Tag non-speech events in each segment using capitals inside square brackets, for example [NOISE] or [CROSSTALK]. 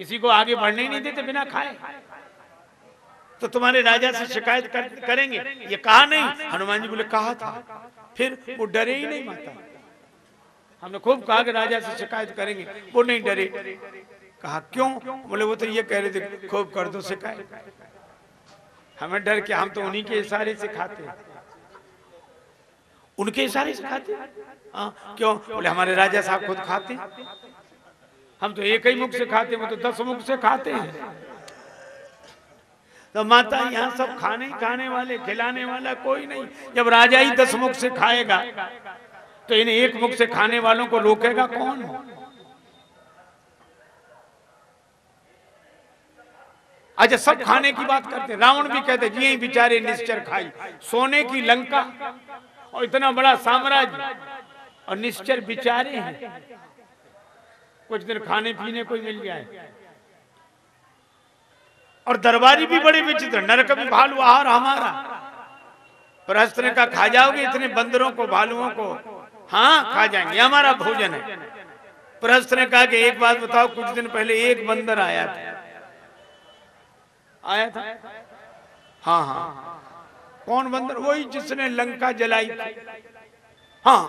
किसी को आगे बढ़ने ही नहीं देते बिना खाए। तो तुम्हारे राजा से शिकायत कर, करेंगे। ये कहा नहीं हनुमान जी बोले कहा था। फिर वो डरे ही नहीं माता। हमने खूब कहा कि राजा से शिकायत करेंगे। वो नहीं डरे। कहा क्यों? बोले वो तो ये कह रहे थे खूब कर दो शिकायत। हमें डर के हम तो उन्हीं के इशारे से खाते उनके इशारे से खाते हाँ? क्यों? बोले हमारे राजा साहब खुद खाते हम तो एक ही मुख से खाते हैं, वो तो दस मुख से खाते हैं। तो माता यहाँ सब खाने खाने वाले, खिलाने वाला कोई नहीं। जब राजा ही दस मुख से खाएगा तो इन्हें एक मुख से खाने वालों को रोकेगा कौन? अच्छा सब खाने की बात करते रावण भी कहते जी ही बेचारे निश्चर खाई। सोने की लंका और इतना बड़ा साम्राज्य और निश्चर बिचारे हैं। कुछ दिन खाने पीने को मिल जाए। और दरबारी भी बड़े विचित्र, नरक भी भालू आहार हमारा। प्रहस्त ने कहा, खा जाओगे इतने बंदरों को, भालुओं को? हाँ खा जाएँगे हमारा भोजन है। प्रहस्त ने कहा कि एक बात बताओ, कुछ दिन पहले एक बंदर आया था। आया था? हाँ हाँ। कौन बंदर? वही जिसने लंका जलाई थी। हाँ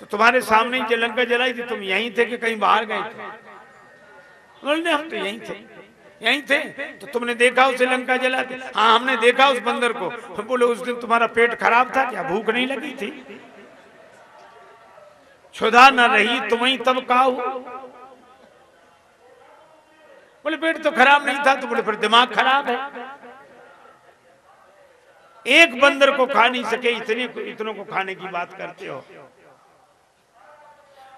तो तुम्हारे सामने ही लंका जलाई थी, तुम यहीं थे कि कहीं बाहर गए थे? बोलने हम तो यहीं थे। यहीं थे? तो तुमने देखा उसे लंका जला दी? हाँ हमने देखा उस बंदर को। तो बोले, उस दिन तुम्हारा पेट खराब था क्या? भूख नहीं लगी थी? क्षुधा न रही तुम्हें तब कहा बोले, पेट तो खराब नहीं था। तो बोले, फिर दिमाग खराब है। एक बंदर को खा नहीं सके, इतने इतनों को खाने की बात करते हो।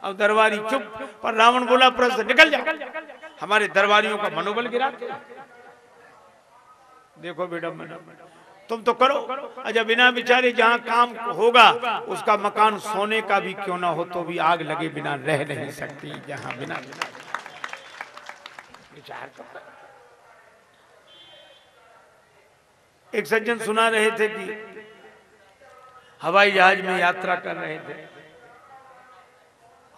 अब दरबारी चुप, पर रावण बोला प्रश्न निकल जा। हमारे दरबारियों का मनोबल गिरा। देखो बेटा, तुम तो करो। अच्छा बिना बिचारे जहाँ काम होगा, उसका मकान सोने का भी क्यों ना हो तो भी आग लगे बिना रह नहीं सकती, जहाँ बिना। विचार एक सज्जन सुना रहे थे कि हवाई जहाज़ में यात्रा कर रहे थे।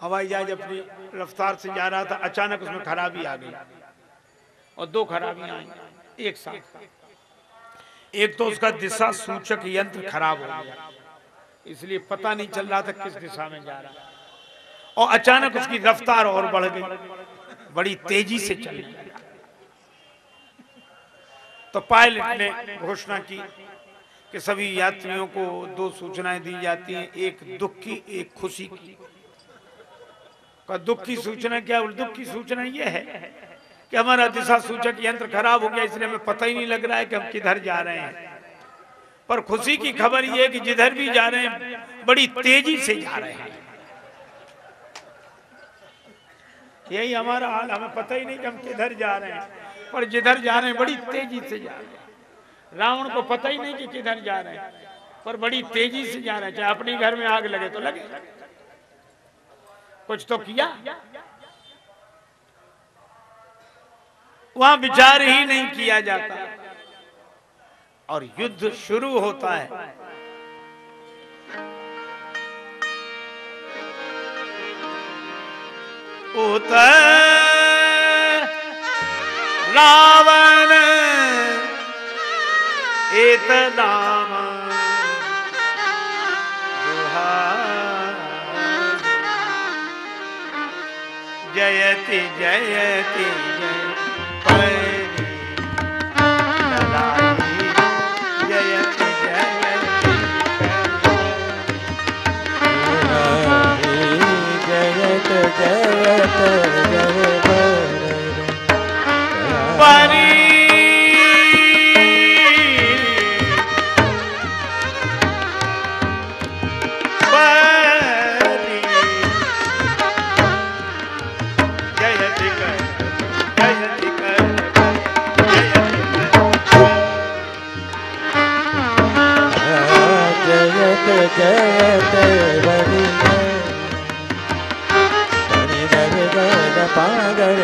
हवाई जहाज़ अपनी रफ्तार से जा रहा था, अचानक उसमें खराबी आ गई। और दो खराबियाँ आई, एक साथ। एक तो उसका दिशा सूचक यंत्र खराब हो गया। इसलिए पता नहीं चल रहा था किस दिशा में जा रहा। और अचानक उसकी रफ्तार और बढ़ गई, बड़ी तेज़ी से चली। तो पायलट ने घोषणा की कि सभी यात्रियों को दो सूचनाएँ दी जाती हैं, एक दुख की, एक खुशी की। का दुख की सूचना क्या दुख की सूचना यह है कि हमारा दिशा सूचक यंत्र खराब हो गया इसलिए हमें पता ही नहीं लग रहा है कि हम किधर जा रहे हैं पर खुशी की खबर यह है कि जिधर भी जा रहे हैं बड़ी तेज़ी से जा रहे हैं। यही हमारा हाल हमें पता ही नहीं कि हम किधर जा रहे हैं पर जिधर जा रहे हैं बड़ी तेज़ी से जा रहे हैं। रावण को पता ही नहीं कि किधर जा रहे हैं पर बड़ी तेज़ी से जा रहे हैं चाहे अपने घर में आग लगे तो लगे। कुछ तो किया। वहाँ विचार ही नहीं किया जाता। और युद्ध शुरू होता है। उतर रावण इत नाम जयति जयति जय। जयति जयत। जयत जय परी पागर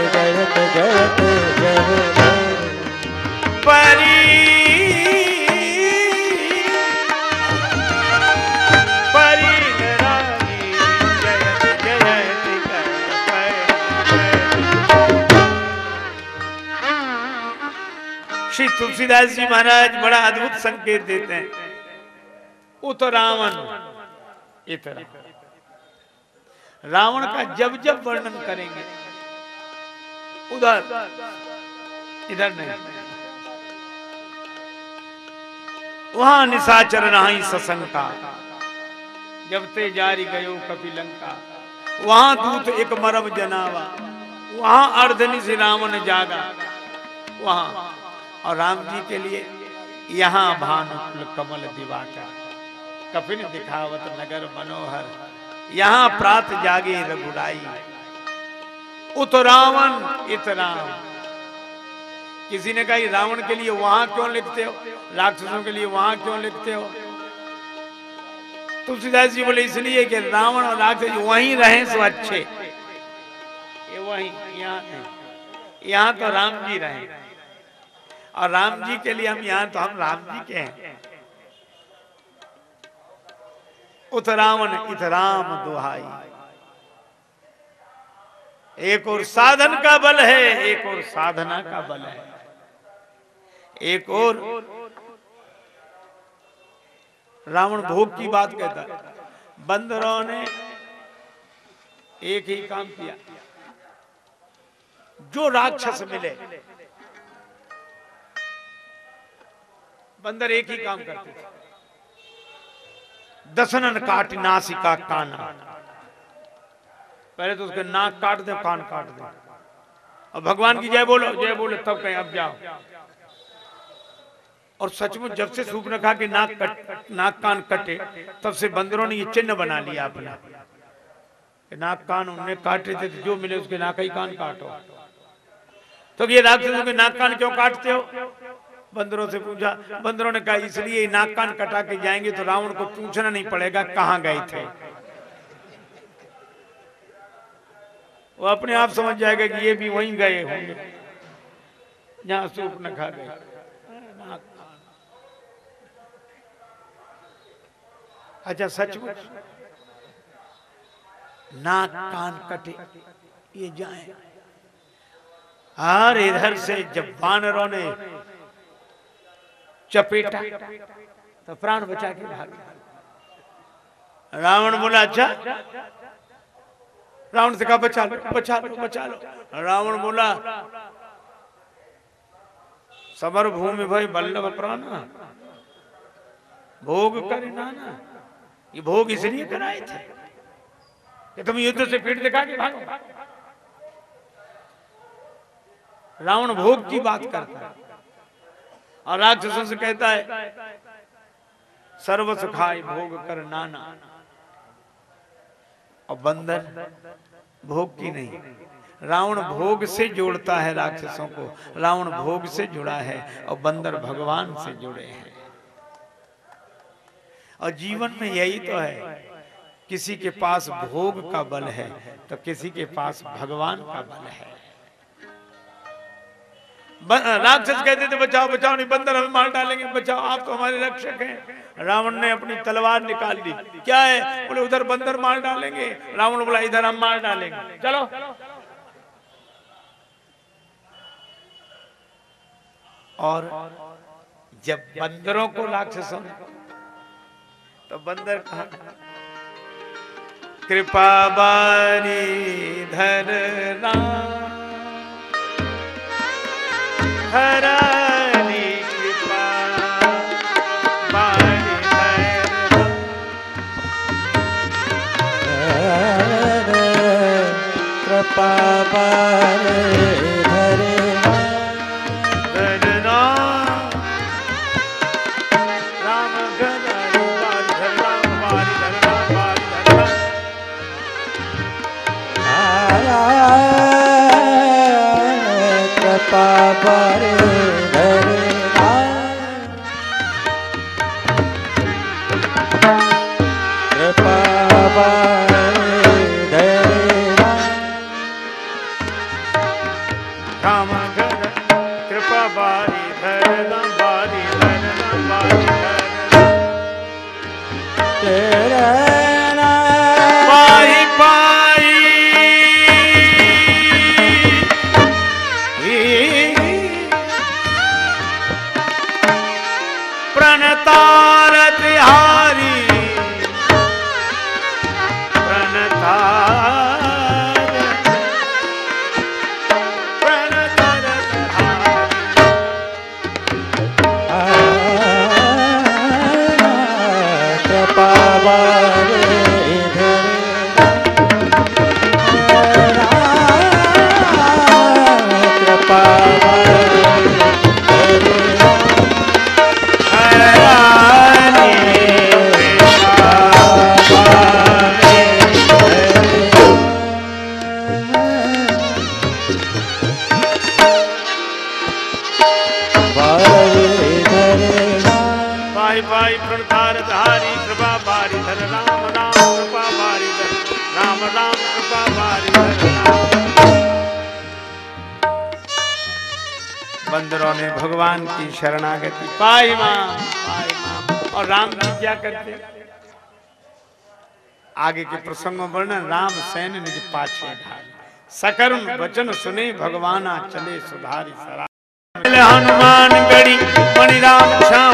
श्री तुलसीदास जी महाराज बड़ा अद्भुत संकेत देते हैं। उत रावण इतना रावण का जब जब वर्णन करेंगे, उधर, इधर नहीं। वहाँ निशाचर नहीं सशंका जब ते जारी गयो कपि लंका। वहाँ दूत एक मरम जनावा। वहाँ अर्धनि से रावण जागा। वहाँ। और राम जी के लिए यहाँ भानुकुल कमल दिवाकर। कपिन दिखावत नगर मनोहर। यहाँ प्रात जागे रघुराई उत रावण इत राम किसी ने कहा रावण के लिए वहाँ क्यों लिखते हो? राक्षसों के लिए वहाँ क्यों लिखते हो? तुलसीदास जी बोले, इसलिए कि रावण और राक्षस वहीं रहे सो अच्छे ये वहीं, यहाँ यहाँ तो राम जी रहे। और राम जी के लिए हम, यहाँ तो हम राम जी के हैं। उत रावण इत राम दुहाई। एक और साधन का बल है, एक और साधना का बल है। एक और रावण भोग की बात कहता बंदरों ने एक ही काम किया। जो राक्षस मिले, बंदर एक ही काम करते थे। दसनन काट नासिका काना। पहले तो उसके नाक काट दे, कान काट दे। और भगवान की जय बोलो जय बोलो, तब कहीं अब जाओ। और सचमुच जब से सूप रखा कि नाक कट, नाक कान कटे, तब से बंदरों ने ये चिन्ह बना लिया अपना। नाक कान उन्हें काटे थे तो जो मिले उसके नाक ही कान काटो। तो ये राक्षसों के नाक कान क्यों काटते हो? बंदरों से पूछा, बंदरों ने कहा, इसलिए नाक कान कटा के जाएँगे तो रावण को पूछना नहीं पड़ेगा कहाँ गए थे। वो अपने आप समझ जाएगा कि ये भी वहीं गए होंगे। जहाँ सूप न खा गए। अच्छा सचमुच? नाक कान कटे, ये जाए। हर इधर से जब बानरों ने चपेटा। तो प्राण बचा के भाग रावण बोला अच्छा रावण से कहा, बचा लो बचा लो बचा लो। रावण बोला, समर भूमि भाई बल्लभ प्राण। भोग करे नाना। ये भोग इसलिए कराए थे कि तुम युद्ध से पीठ दिखा के भागो। रावण भोग की बात करता है। और राक्षसों से कहता है सर्वस खाए भोग कर नाना। और बंदर भोग की नहीं, रावण भोग से जोड़ता है राक्षसों को, रावण भोग से जुड़ा है और बंदर भगवान से जुड़े हैं। और जीवन में यही तो है, किसी के पास भोग का बल है तो किसी के पास भगवान का बल है। राक्षस कहते थे, बचाओ बचाओ, नहीं, बंदर हमें मार डालेंगे, बचाओ, आप तो हमारे रक्षक हैं। रावण ने अपनी तलवार निकाल दी। क्या है? बोले, उधर बंदर मार डालेंगे। रावण बोला, इधर हम मार डालेंगे। चलो। और जब बंदरों को राक्षसों तो बंदर कहा, कृपा बारी धर राम Bye. कृपा शरणागति। पाई माँ पाई माँ। और राम जी क्या करते? आगे के प्रसंगों वर्णन राम सैन निज पाछे सकर्म वचन सुने भगवाना चले सुधारी सरा हनुमान गढ़ी मणि राम छावनी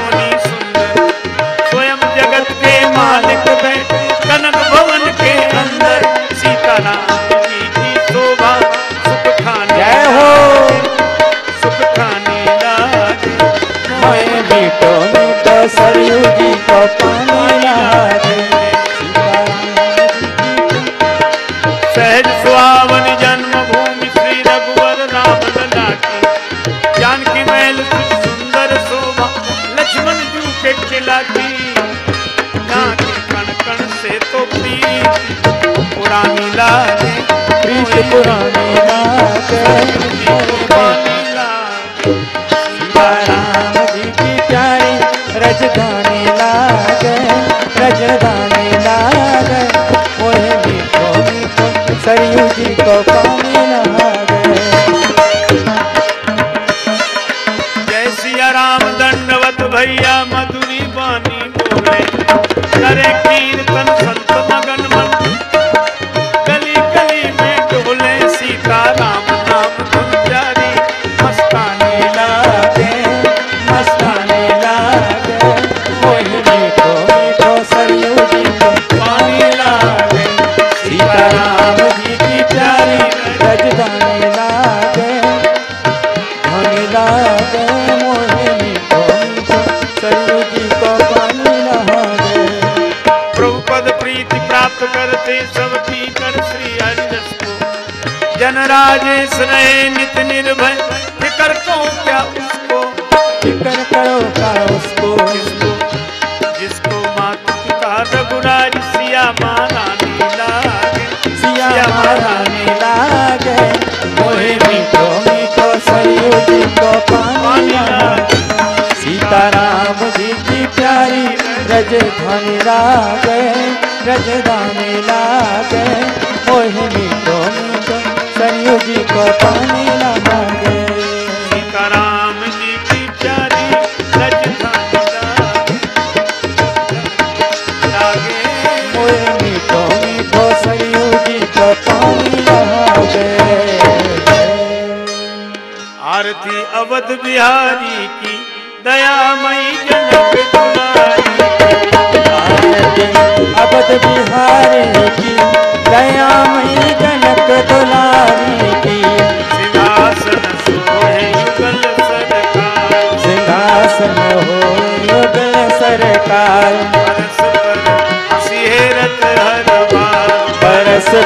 प्रीत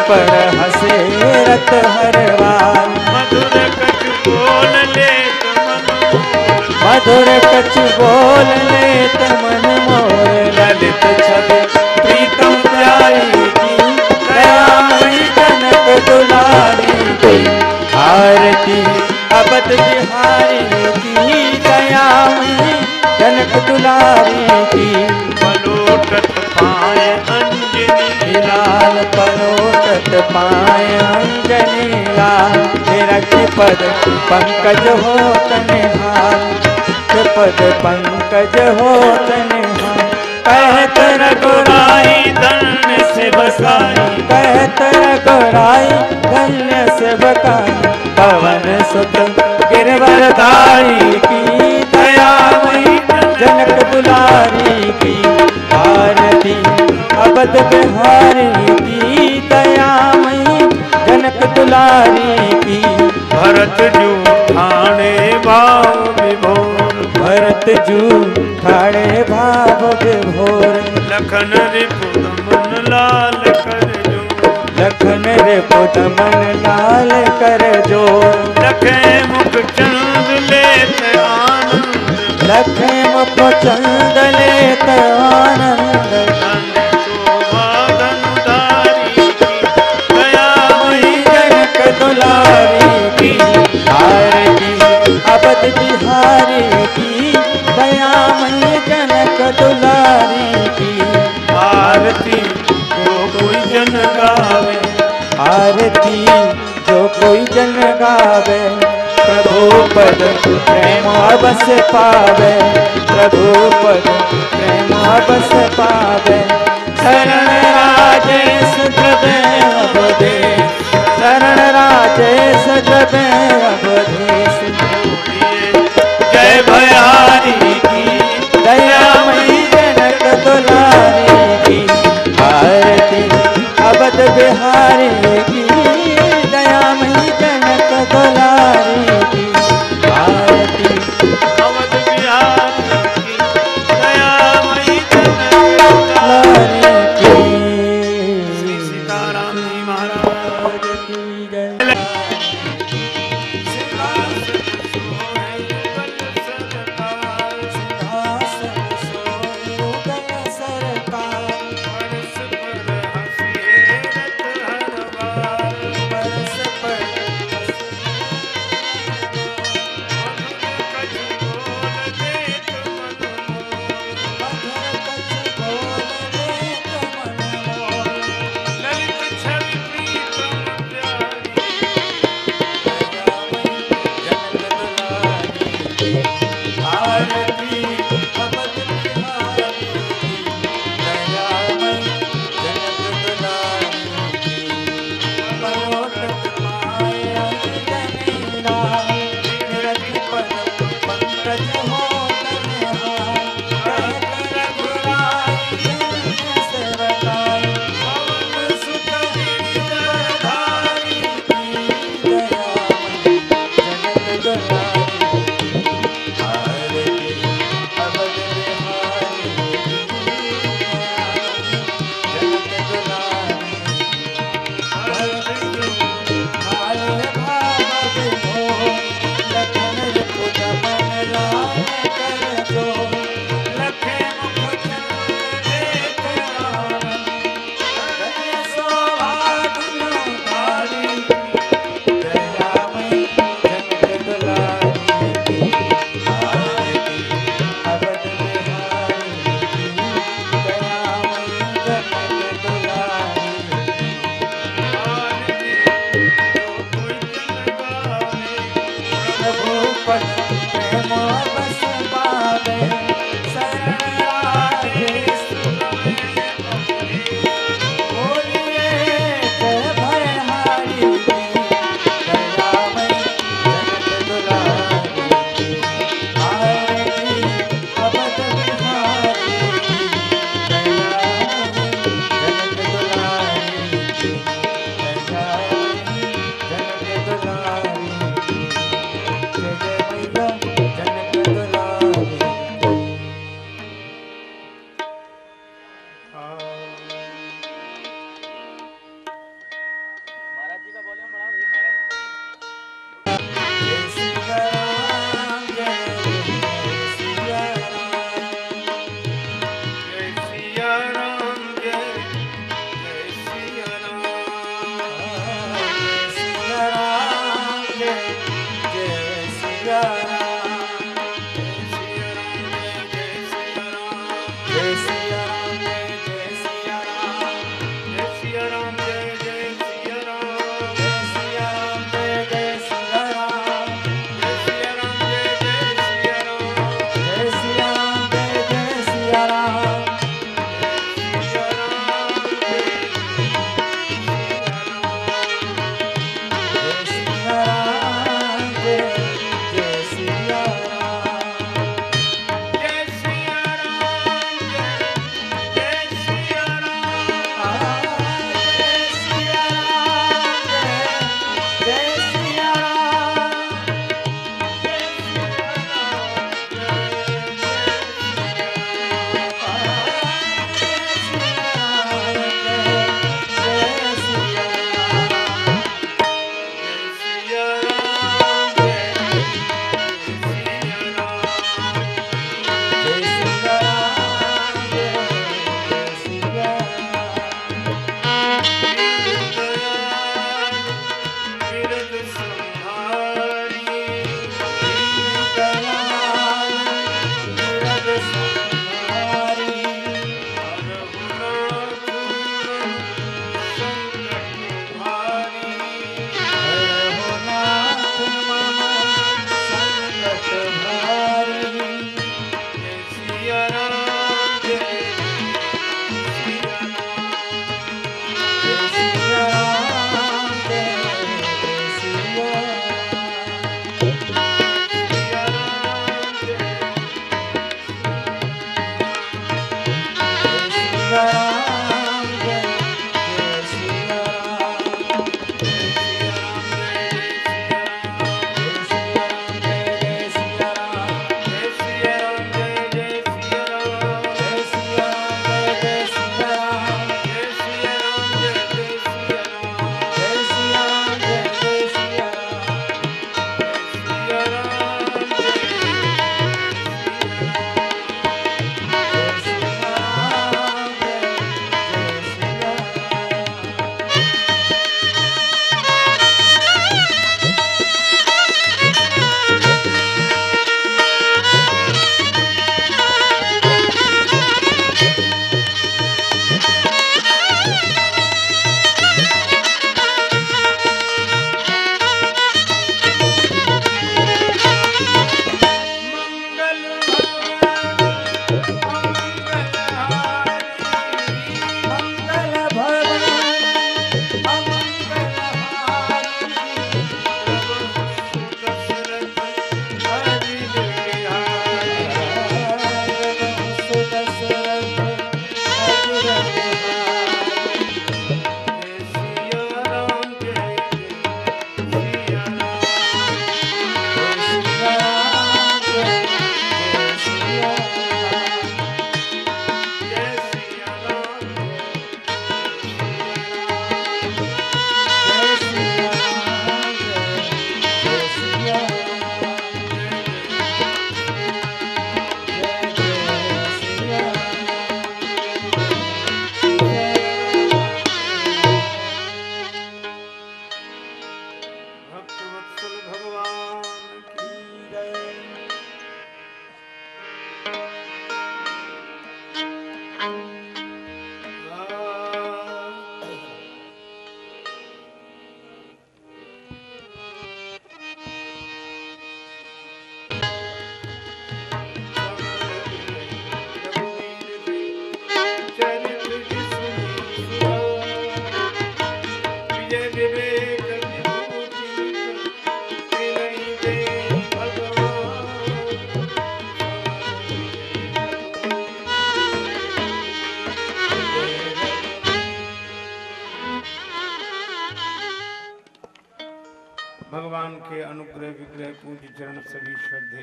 पर हसे रत हर बार मधुर कछ बोल ले मन मधुर कछ बोल लेत मन मोर ललित छवि प्रीतम प्यारी की दयामयी जनक दुलारी की। आरती अबद बिहारी की दयामयी जनक दुलारी परोटत पाए अंजनी लाल। निरख पद पंकज हो तनिहार पद पंकज हो तनिहार कहत रघुराई रघुराई धन्य से बसाई कहत रघुराई धन्य से बकाई पवन सुत गिरवरधारी की दयामयी। जनक दुलारी की आरती। अबद बिहारी की दयामयी जनक दुलारी की। भरत जू ठाणे भाव विभोर। भरत जू ठाणे भाव विभोर। लखन रिपुत मन लाल कर जो लखन रे पुत मन लाल कर जो लखे मुख चंद लेत आनंद। लखे मुख चंद लेत आनंद। लारी की आरती अबद बिहारी की, दयामय जनक दुलारी की। आरती जो कोई जन गावे, आरती जो कोई जन गावे, प्रभु पद प्रेम बस पावे, प्रभु पद प्रेम बस पावे। शरण राजेश जय जगत जय भयारी की दया मई जनक दुलारी की भारती अवध बिहारी की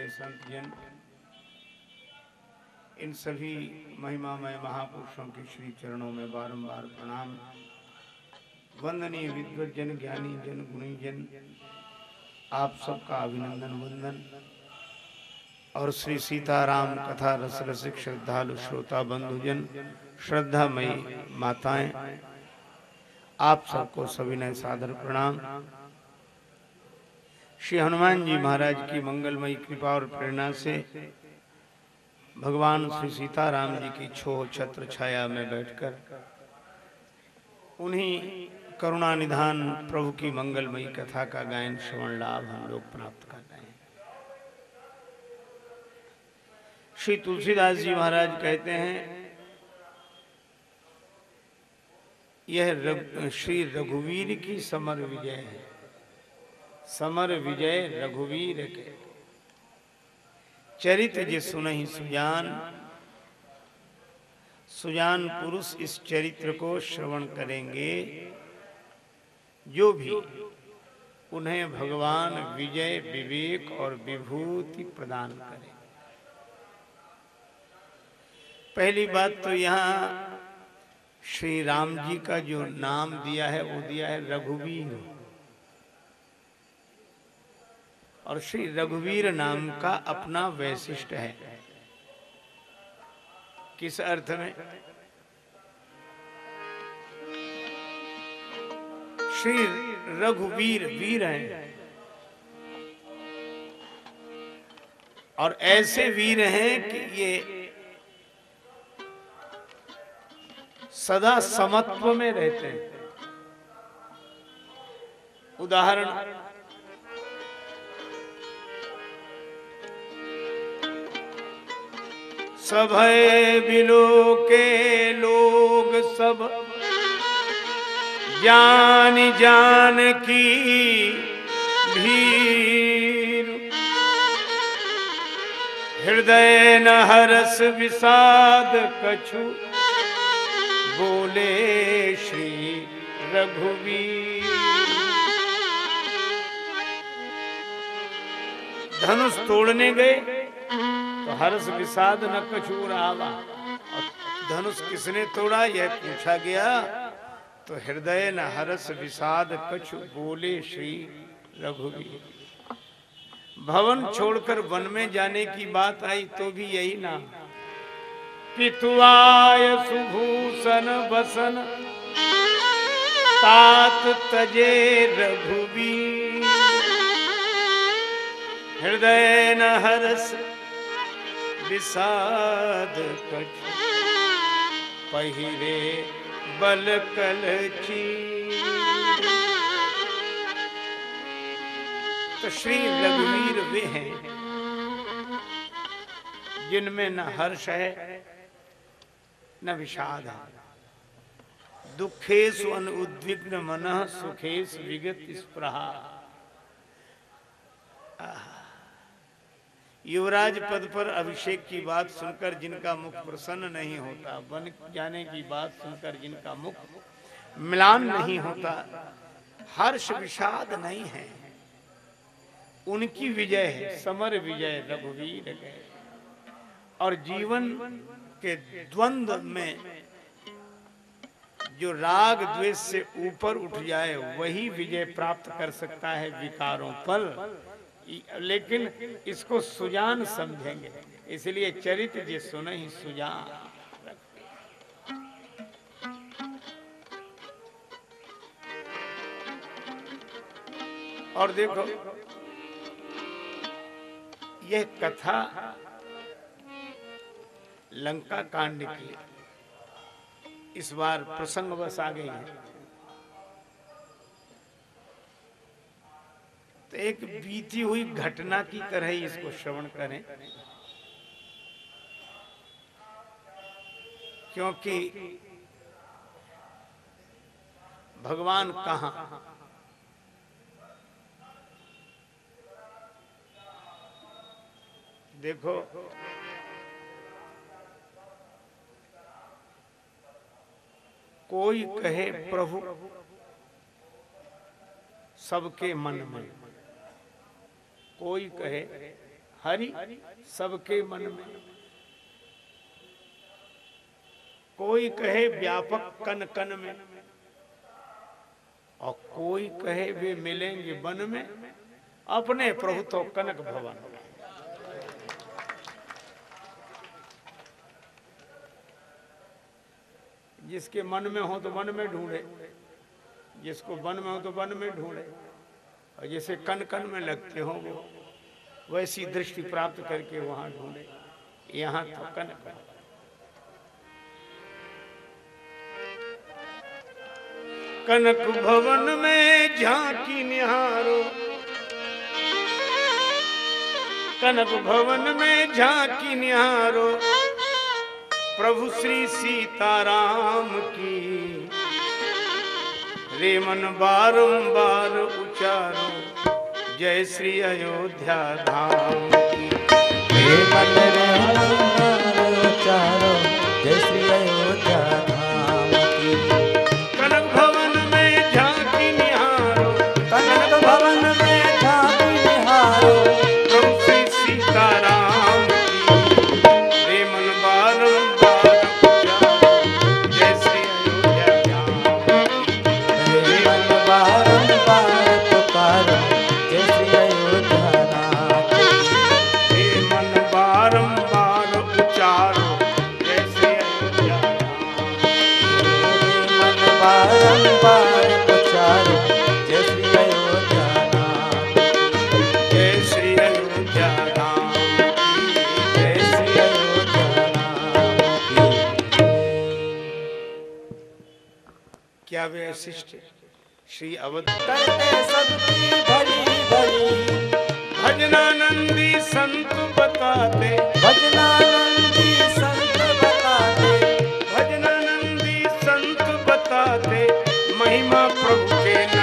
श्रद्धे संत जन। इन सभी महिमामय महापुरुषों के श्री चरणों में बारंबार प्रणाम। वंदनीय विद्वत जन, ज्ञानी जन, गुणी जन, आप सबका अभिनंदन, वंदन। और श्री सीताराम कथा रस रसिक श्रद्धालु श्रोता बंधुजन, श्रद्धामयी माताएँ, आप सबको सविनय सादर प्रणाम। श्री हनुमान जी महाराज की मंगलमयी कृपा और प्रेरणा से भगवान श्री सीताराम जी की छो छत्र छाया में बैठकर उन्हीं करुणा निधान प्रभु की मंगलमयी कथा का गायन श्रवण लाभ हम लोग प्राप्त कर रहे हैं। श्री तुलसीदास जी महाराज कहते हैं यह रघु, श्री रघुवीर की समर विजय है। समर विजय रघुवीर के। चरित जे सुनहि सुजान सुजान पुरुष इस चरित्र को श्रवण करेंगे। जो भी उन्हें भगवान विजय, विवेक और विभूति प्रदान करें। पहली बात तो यहाँ श्री राम जी का जो नाम दिया है, वो दिया है रघुवीर। और श्री रघुवीर नाम का अपना वैशिष्ट है। किस अर्थ में? श्री रघुवीर वीर हैं। और ऐसे वीर हैं कि ये सदा समत्व में रहते हैं। उदाहरण सभय बिलो के लोग सब। ज्ञान जान की भीर। हृदय न हरस विषाद कछु। बोले श्री रघुवीर। धनुष तोड़ने गए। हर्ष विषाद न कछूर आवा। धनुष किसने तोड़ा, यह पूछा गया तो हृदय न हर्ष विषाद कछु बोले श्री रघुवीर। भवन छोड़कर वन में जाने की बात आई तो भी यही नाम। पितुआय सुभूषण बसन, तात तजे रघुवीर। हृदय न हरस विषाद कछ पहिरे बल कल तो श्री रघुवीर वे हैं, जिनमें न हर्ष है, न विषाद है। दुखेशु अनुद्विग्न मन सुखेश विगत स्प्रहा युवराज पद पर अभिषेक की बात सुनकर जिनका मुख प्रसन्न नहीं होता, बन जाने की बात सुनकर जिनका मुख मिलान नहीं होता, हर्ष विषाद नहीं है। उनकी विजय है, समर विजय रघुवीर गए और जीवन के द्वंद में जो राग द्वेष से ऊपर उठ जाए, वही विजय प्राप्त कर सकता है विकारों पर। लेकिन इसको सुजान समझेंगे। इसलिए चरित्र जी सुन ही सुजान। और देखो, यह कथा लंका कांड की इस बार प्रसंग बस आ गई है। तो एक बीती हुई घटना की तरह ही इसको श्रवण करें। क्योंकि भगवान कहा? देखो, कोई कहे प्रभु, सबके मन में। कोई कहे, हरि सबके मन में। कोई कहे व्यापक कन कन में, और कोई कहे वे मिलेंगे वन में, अपने प्रभु तो कनक भवन। जिसके मन में हो तो वन में ढूंढे, जिसको वन में हो तो वन में ढूंढे। और जैसे कन कन में लगते हो वो वैसी दृष्टि प्राप्त करके वहाँ ढूंढे। यहाँ तो कन कन कनक भवन में झांकी निहारो। कनक भवन में झांकी निहारो। प्रभु श्री सीताराम की। रेमन बारंबार चारों जय श्री अयोध्या धाम की चारों जय श्री अयोध्या शिष्ट। श्री अवध। भजनानंदी संत बताते। भजनानंदी संत बताते। भजनानंदी संत बताते। महिमा प्रभु के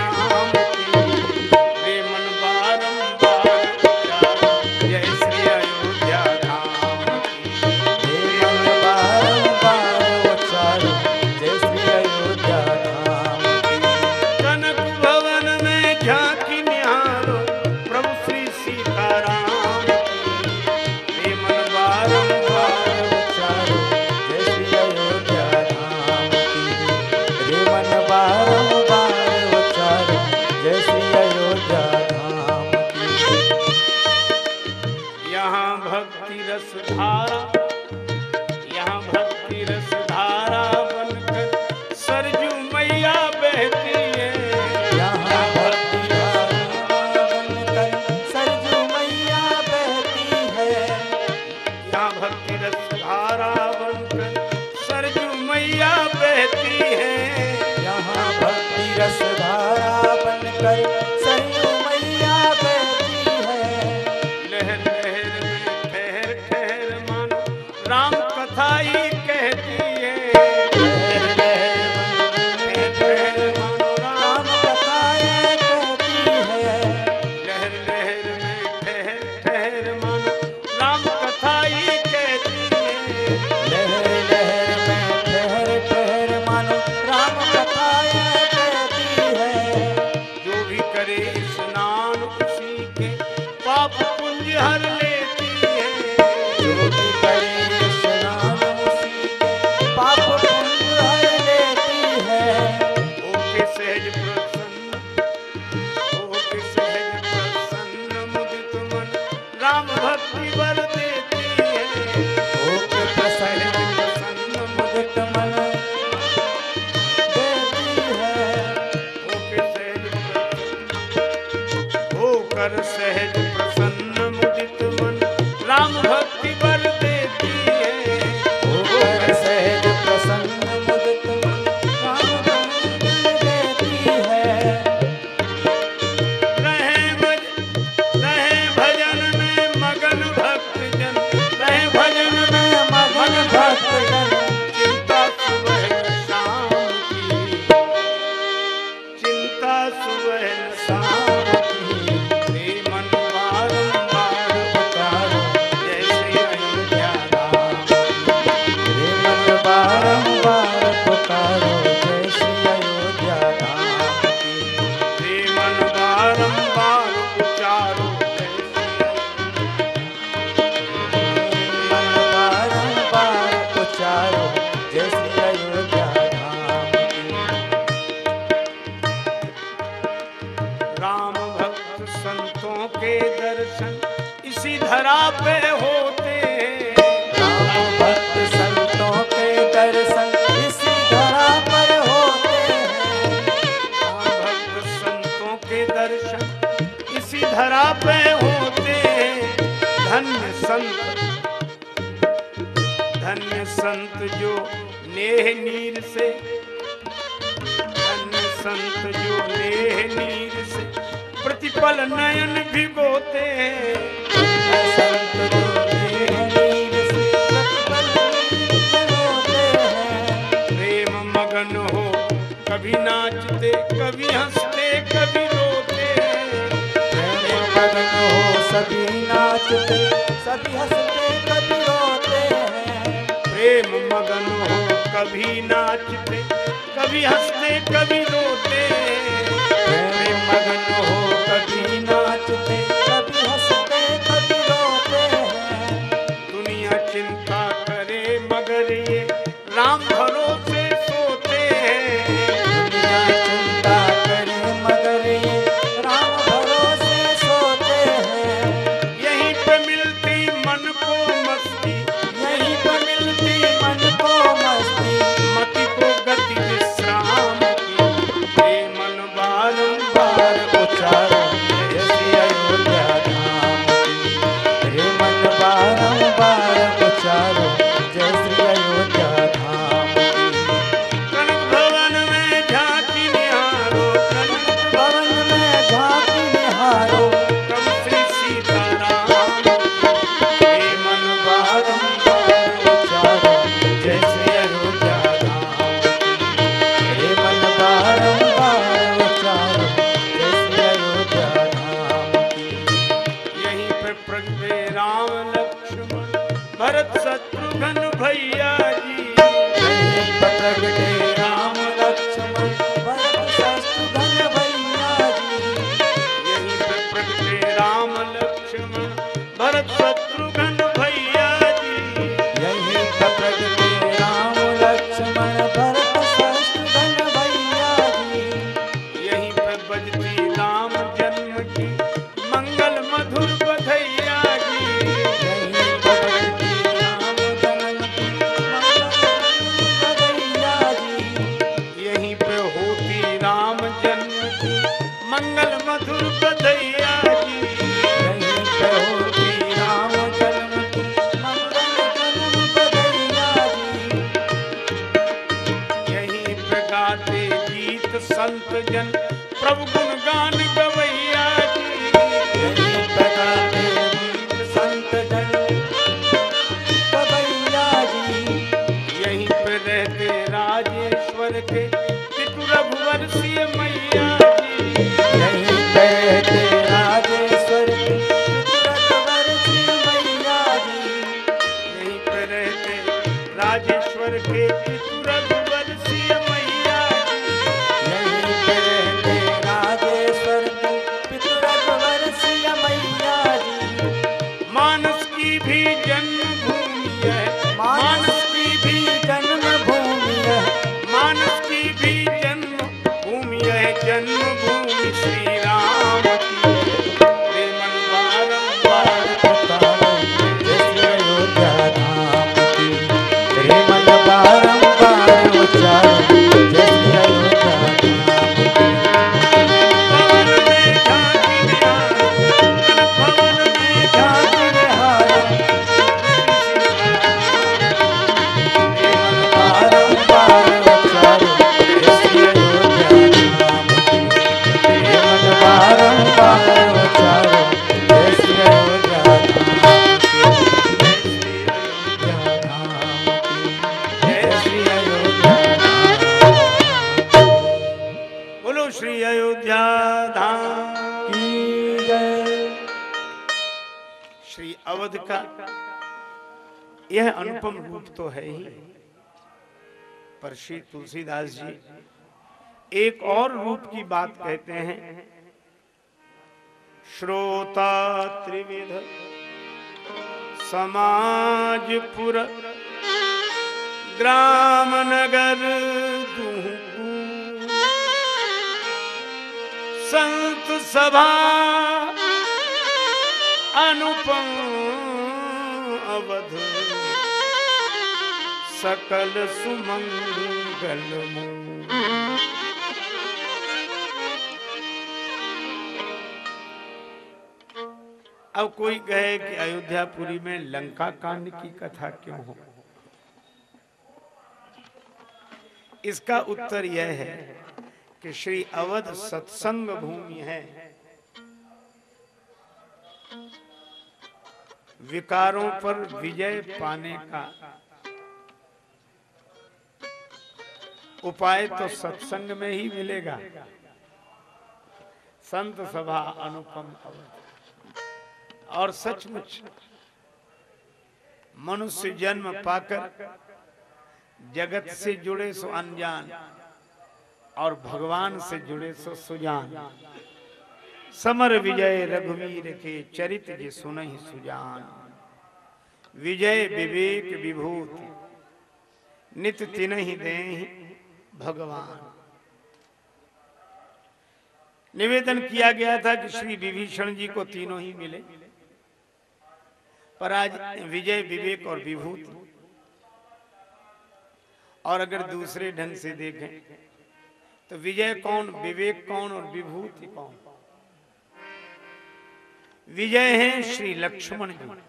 तो है ही। पर श्री तुलसीदास जी एक और रूप की बात कहते हैं। श्रोता त्रिविध समाजपुर ग्राम नगर संत सभा अनुपम अवध। सकल सुमंगल अब कोई कहे कि अयोध्यापुरी में लंका कांड की कथा क्यों हो? इसका उत्तर यह है कि श्री अवध सत्संग भूमि है। विकारों पर विजय पाने का उपाय तो सत्संग में ही मिलेगा। संत सभा अनुपम और सचमुच मनुष्य जन्म पाकर जगत से जुड़े सो अनजान और भगवान से जुड़े सो सुजान। समर विजय रघुवीर के चरित जे सुन ही सुजान। विजय विवेक विभूति, नित तिनहि दे भगवान। निवेदन किया गया था कि श्री विभीषण जी को तीनों ही मिले। पर आज विजय, विवेक और विभूति। और अगर दूसरे ढंग से देखें तो विजय कौन, विवेक कौन और विभूति कौन? विजय है श्री लक्ष्मण जी।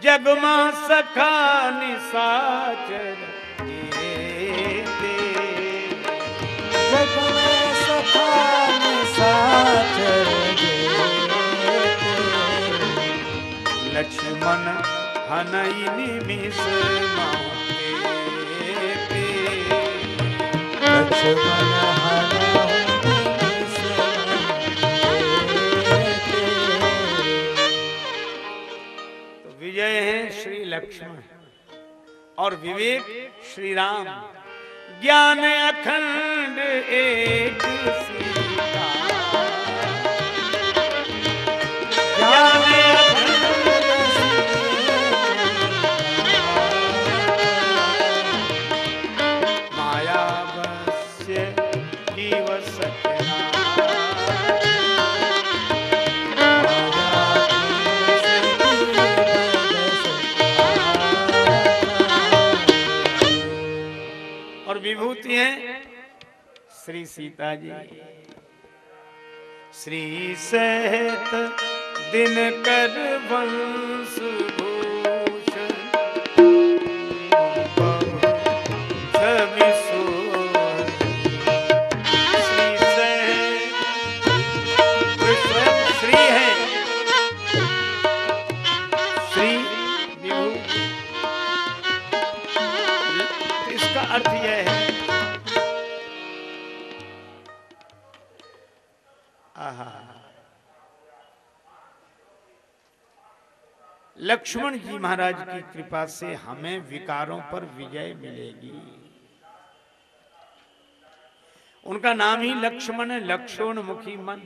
जगमा सखा निशाचर लक्ष्मण हनई निमिष। तो विजय है श्री लक्ष्मण और विवेक श्री राम ज्ञान अखंड एक विभूति हैं। श्री सीता जी। श्री सहत दिन कर वंश। लक्ष्मण जी महाराज की कृपा से हमें विकारों पर विजय मिलेगी। उनका नाम ही लक्ष्मण है लक्ष्योन्मुखी मन।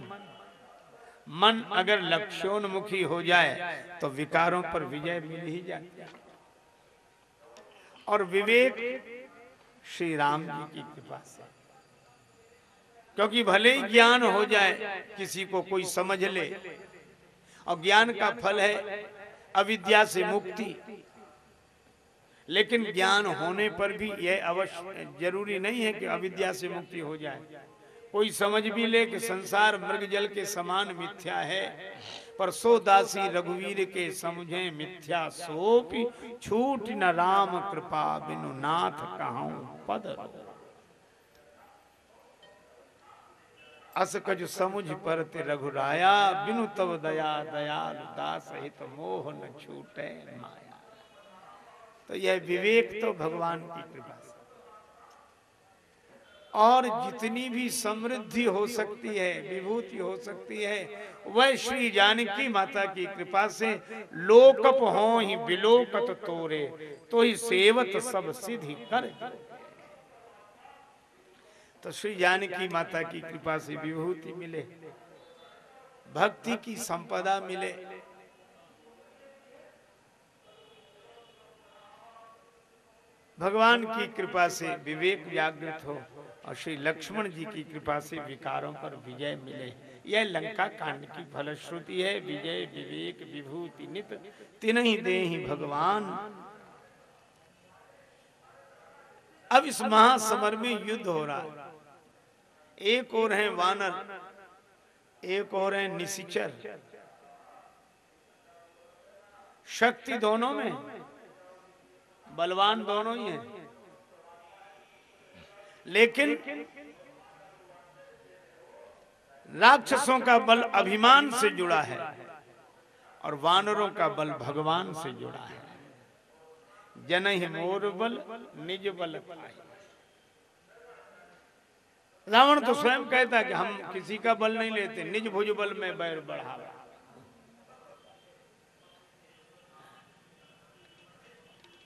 मन अगर लक्ष्योन्मुखी हो जाए तो विकारों पर विजय मिल ही जाती और विवेक श्री राम जी की कृपा से। क्योंकि भले ही ज्ञान हो जाए, किसी को कोई समझ ले, और ज्ञान का फल है अविद्या से मुक्ति। लेकिन ज्ञान होने पर भी यह अवश्य ज़रूरी नहीं है कि अविद्या से मुक्ति हो जाए। कोई समझ भी ले कि संसार मृग जल के समान मिथ्या है पर सो दासी रघुवीर के समझे मिथ्या सोपी। छूट न राम कृपा बिनु नाथ कहूँ पद। अस कज समुझ परत रघुराया, बिनु तब दया, दयाल दास हित मोह न छूटे माया। तो यह विवेक तो भगवान की कृपा से। और जितनी भी समृद्धि हो सकती है, विभूति हो सकती है, वह श्री जानकी माता की कृपा से लोकप हो ही, बिलोकत तोरे तो ही सेवत सब सिद्धि कर तो श्री जानकी माता की कृपा से विभूति मिले, भक्ति की संपदा मिले। भगवान की कृपा से विवेक जागृत हो और श्री लक्ष्मण जी की कृपा से विकारों पर विजय मिले। यह लंका कांड की फलश्रुति है। विजय, विवेक, विभूति, नित तीन ही दे ही भगवान। अब इस महासमर में युद्ध हो रहा है। एक और है वानर, एक और है निशिचर। शक्ति दोनों में, बलवान दोनों ही हैं। लेकिन राक्षसों का बल अभिमान से जुड़ा है और वानरों का बल भगवान से जुड़ा है। जन मोर बल, निज बल पाए। रावण तो स्वयं कहता है कि हम किसी का बल नहीं लेते निज भुज बल में बैर बढ़ावा।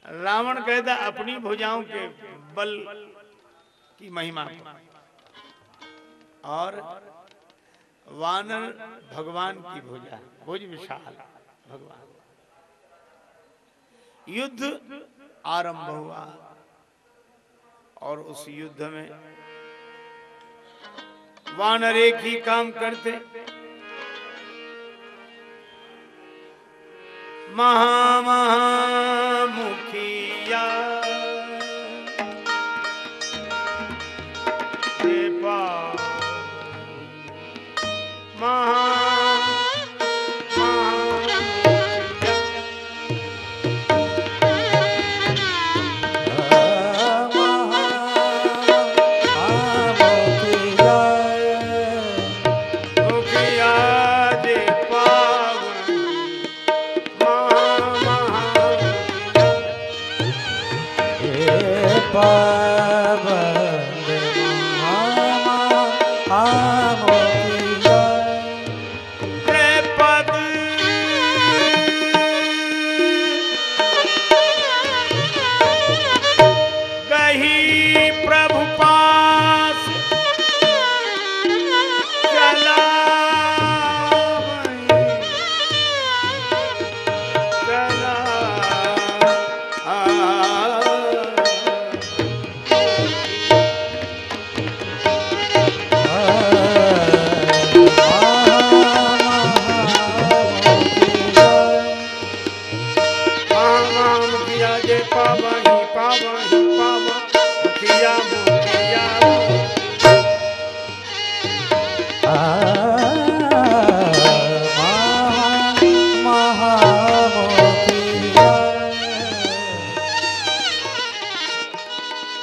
रावण कहता अपनी भुजाओं के बल की महिमा और वानर भगवान की भुजा भुज विशाल भगवान। युद्ध आरंभ हुआ और उस युद्ध में वानर एक ही काम करते। महामहामुखिया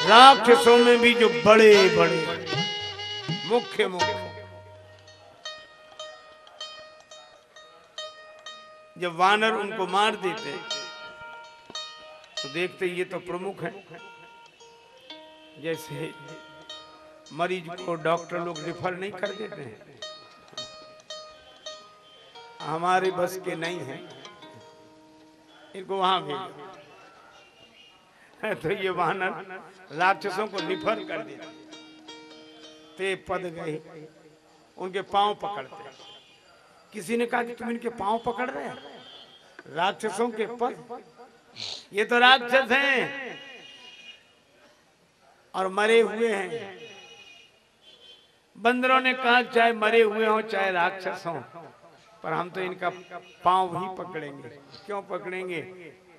राक्षसों में भी जो बड़े बड़े, मुख्य मुख्य। जब वानर उनको मार देते तो देखते ये तो प्रमुख है। जैसे मरीज़ को डॉक्टर लोग रिफर नहीं कर देते हैं। हमारे बस के नहीं है। इनको वहाँ भेजो। [LAUGHS] तो ये वानर राक्षसों को रिफर कर देते ते पद गए। उनके पाँव पकड़ते किसी ने कहा कि तुम इनके पाँव पकड़ रहे हैं? राक्षसों के पद। ये तो राक्षस हैं। और मरे हुए हैं। बंदरों ने कहा, चाहे मरे हुए हों, चाहे राक्षस हों, पर हम तो इनका पाँव ही पकड़ेंगे। क्यों पकड़ेंगे?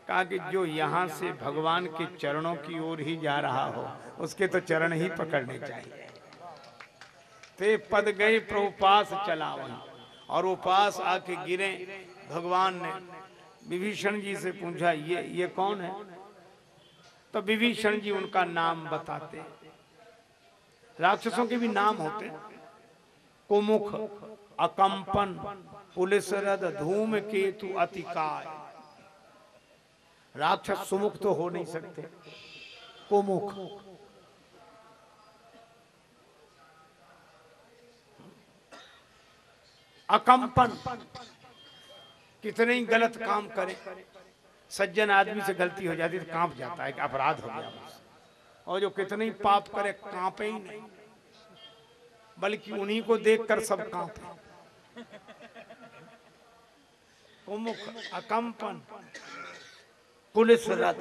कहा कि जो यहाँ से भगवान के चरणों की ओर ही जा रहा हो, उसके तो चरण ही पकड़ने चाहिए। ते पद गए प्रभु पास चला और वो पास आके गिरे। भगवान ने विभीषण जी से पूछा, ये ये कौन है? तो विभीषण जी उनका नाम बताते। राक्षसों के भी नाम होते कुमुख अकंपन पुलिस रद धूम केतु अतिकाय। राक्षस सुमुख तो हो नहीं सकते। कुमुख। अकंपन। कितने ही गलत काम करे। सज्जन आदमी से गलती हो जाती है तो काँप जाता है कि अपराध हो गया और जो कितने पाप करे, कांपे ही नहीं। बल्कि उन्हीं को देखकर सब कांपे। कुमुख अकंपन पुलिस रथ,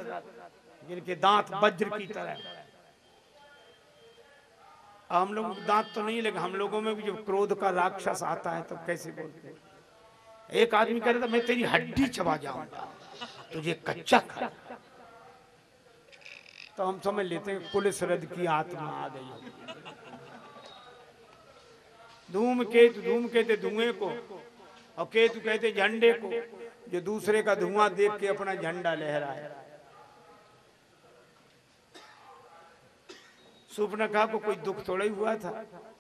जिनके दांत वज्र की तरह। हम लोग दांत तो नहीं, लेकिन हम लोगों में भी जब क्रोध का राक्षस आता है तो कैसे बोलते हैं? एक आदमी कह रहा था, मैं तेरी हड्डी चबा जाऊँगा, तुझे कच्चा खा तो हम समझ लेते हैं पुलिस रद की आत्मा आ गई। धूम केतु धूम कहते धुएँ को, और केतु कहते झंडे को, जो दूसरे का धुआँ देख के अपना झंडा लहराए। सुपनखा को कोई दुख थोड़ा ही हुआ था?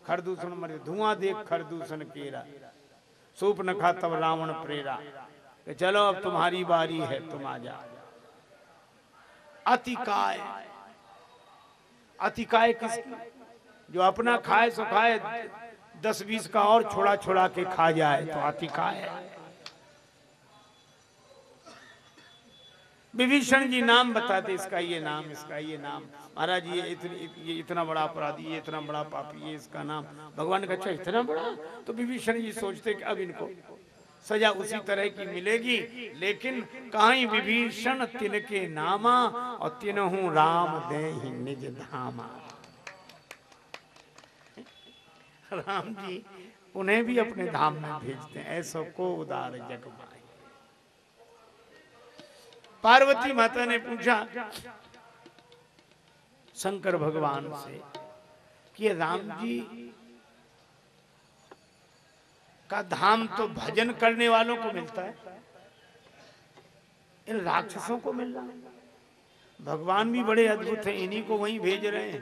खरदूषण मरे, धुआँ देख खरदूषण केरा। सुपनखा तब रावण प्रेरा चलो अब तुम्हारी बारी है, तुम आ जा अतिकाय। अतिकाय किसकी? जो अपना खाए, सो खाए दस बीस का और छोड़ा छोड़ा के खा जाए तो अतिकाय विभीषण जी नाम बताते इसका, ये नाम, इसका, ये नाम। महाराज, ये इतनी, ये इतना बड़ा अपराधी, ये इतना बड़ा पापी, ये इसका नाम। भगवान का अच्छा इतना बड़ा? तो विभीषण जी सोचते कि अब इनको सजा उसी तरह की मिलेगी। लेकिन कहीं विभीषण तिनके नामा और तिनहु राम दे निज धामा। राम जी, उन्हें भी अपने धाम में भेजते हैं। ऐसो को उदार जग माई। पार्वती माता ने पूछा, शंकर भगवान से, कि राम जी का धाम तो भजन करने वालों को मिलता है। इन राक्षसों को मिल रहा है भगवान भी बड़े अद्भुत हैं, इन्हीं को वहीं भेज रहे हैं।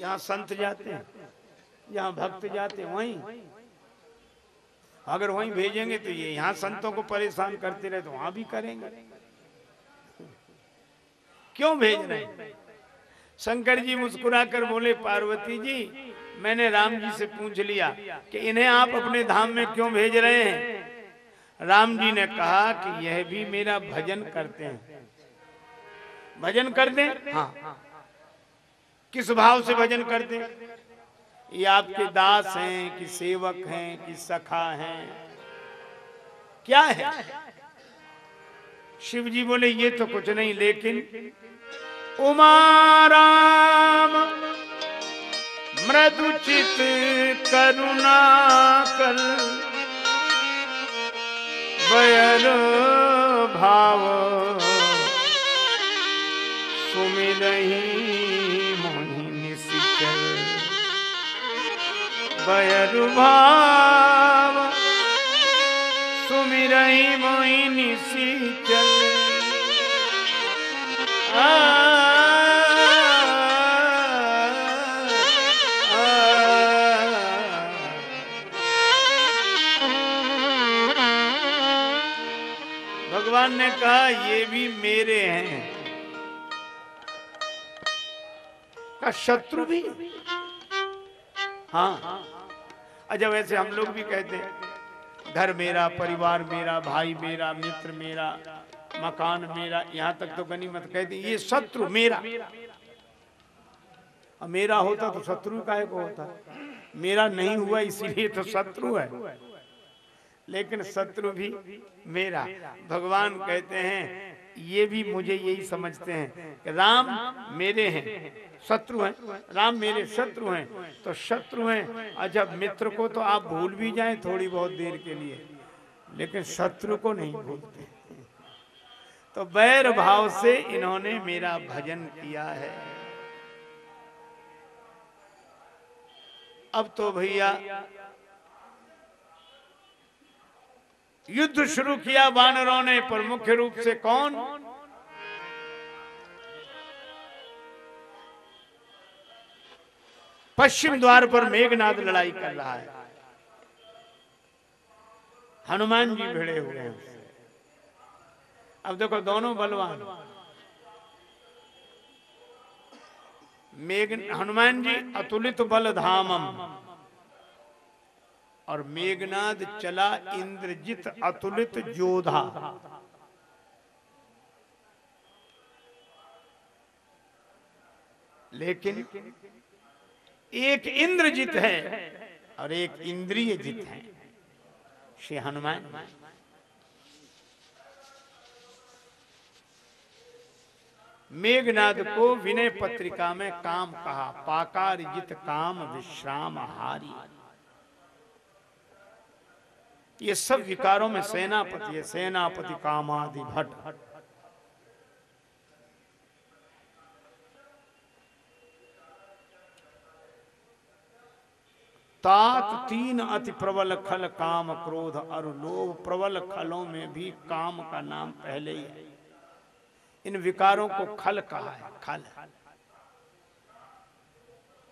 जहाँ संत जाते हैं जहाँ भक्त जाते हैं, वहीं। अगर वहीं भेजेंगे तो ये यहाँ संतों को परेशान करते रहे तो वहाँ भी करेंगे। क्यों भेज रहे हैं? शंकर जी मुस्कुरा कर बोले, पार्वती जी मैंने राम जी से पूछ लिया कि इन्हें आप अपने धाम में क्यों भेज रहे हैं? राम जी ने कहा कि यह भी मेरा भजन करते हैं। भजन करते हैं? हाँ। किस भाव से भजन करते हैं? ये आपके दास हैं, कि सेवक हैं, कि सखा हैं। क्या है? शिव जी बोले, ये तो कुछ नहीं, लेकिन उमाराम मृदुचित करुणा कर। बयर भाव। सुमिरही मोहिनी सिचल बयर भाव। सुमिरही मोहिनी सिचल आ, ने कहा, ये भी मेरे हैं। का शत्रु भी? हाँ। अच्छा वैसे हम लोग भी कहते हैं, घर मेरा, परिवार मेरा, भाई मेरा, मित्र मेरा, मकान मेरा, यहाँ तक तो गनीमत कहते ये शत्रु मेरा। मेरा होता तो शत्रु का एक होता, मेरा नहीं हुआ, इसीलिए तो शत्रु है। लेकिन शत्रु भी मेरा। भगवान कहते हैं ये भी मुझे यही समझते हैं कि राम मेरे हैं शत्रु हैं। राम मेरे शत्रु हैं। तो शत्रु हैं। और जब मित्र को तो आप भूल भी जाएँ थोड़ी बहुत देर के लिए। लेकिन शत्रु को नहीं भूलते। तो बैर भाव से इन्होंने मेरा भजन किया है। अब तो भैया युद्ध शुरू किया, वानरों ने पर मुख्य रूप से कौन? पश्चिम द्वार पर मेघनाथ लड़ाई कर रहा है। हनुमान जी भिड़े हुए हैं अब देखो, दोनों बलवान। मेघ, हनुमान जी, अतुलित बल धामम और मेघनाद चला इंद्रजित अतुलित जोधा। लेकिन एक इंद्रजित है और एक इंद्रिय जित है। श्री हनुमान मेघनाद को विनय पत्रिका में काम कहा, पाकार जित काम विश्राम हारी। ये सब विकारों में सेनापति है सेनापति कामादि भट्ट। तात तीन अति प्रबल खल काम क्रोध और लोभ। प्रबल खलों में भी काम का नाम पहले ही है। इन विकारों को खल कहा है, खल।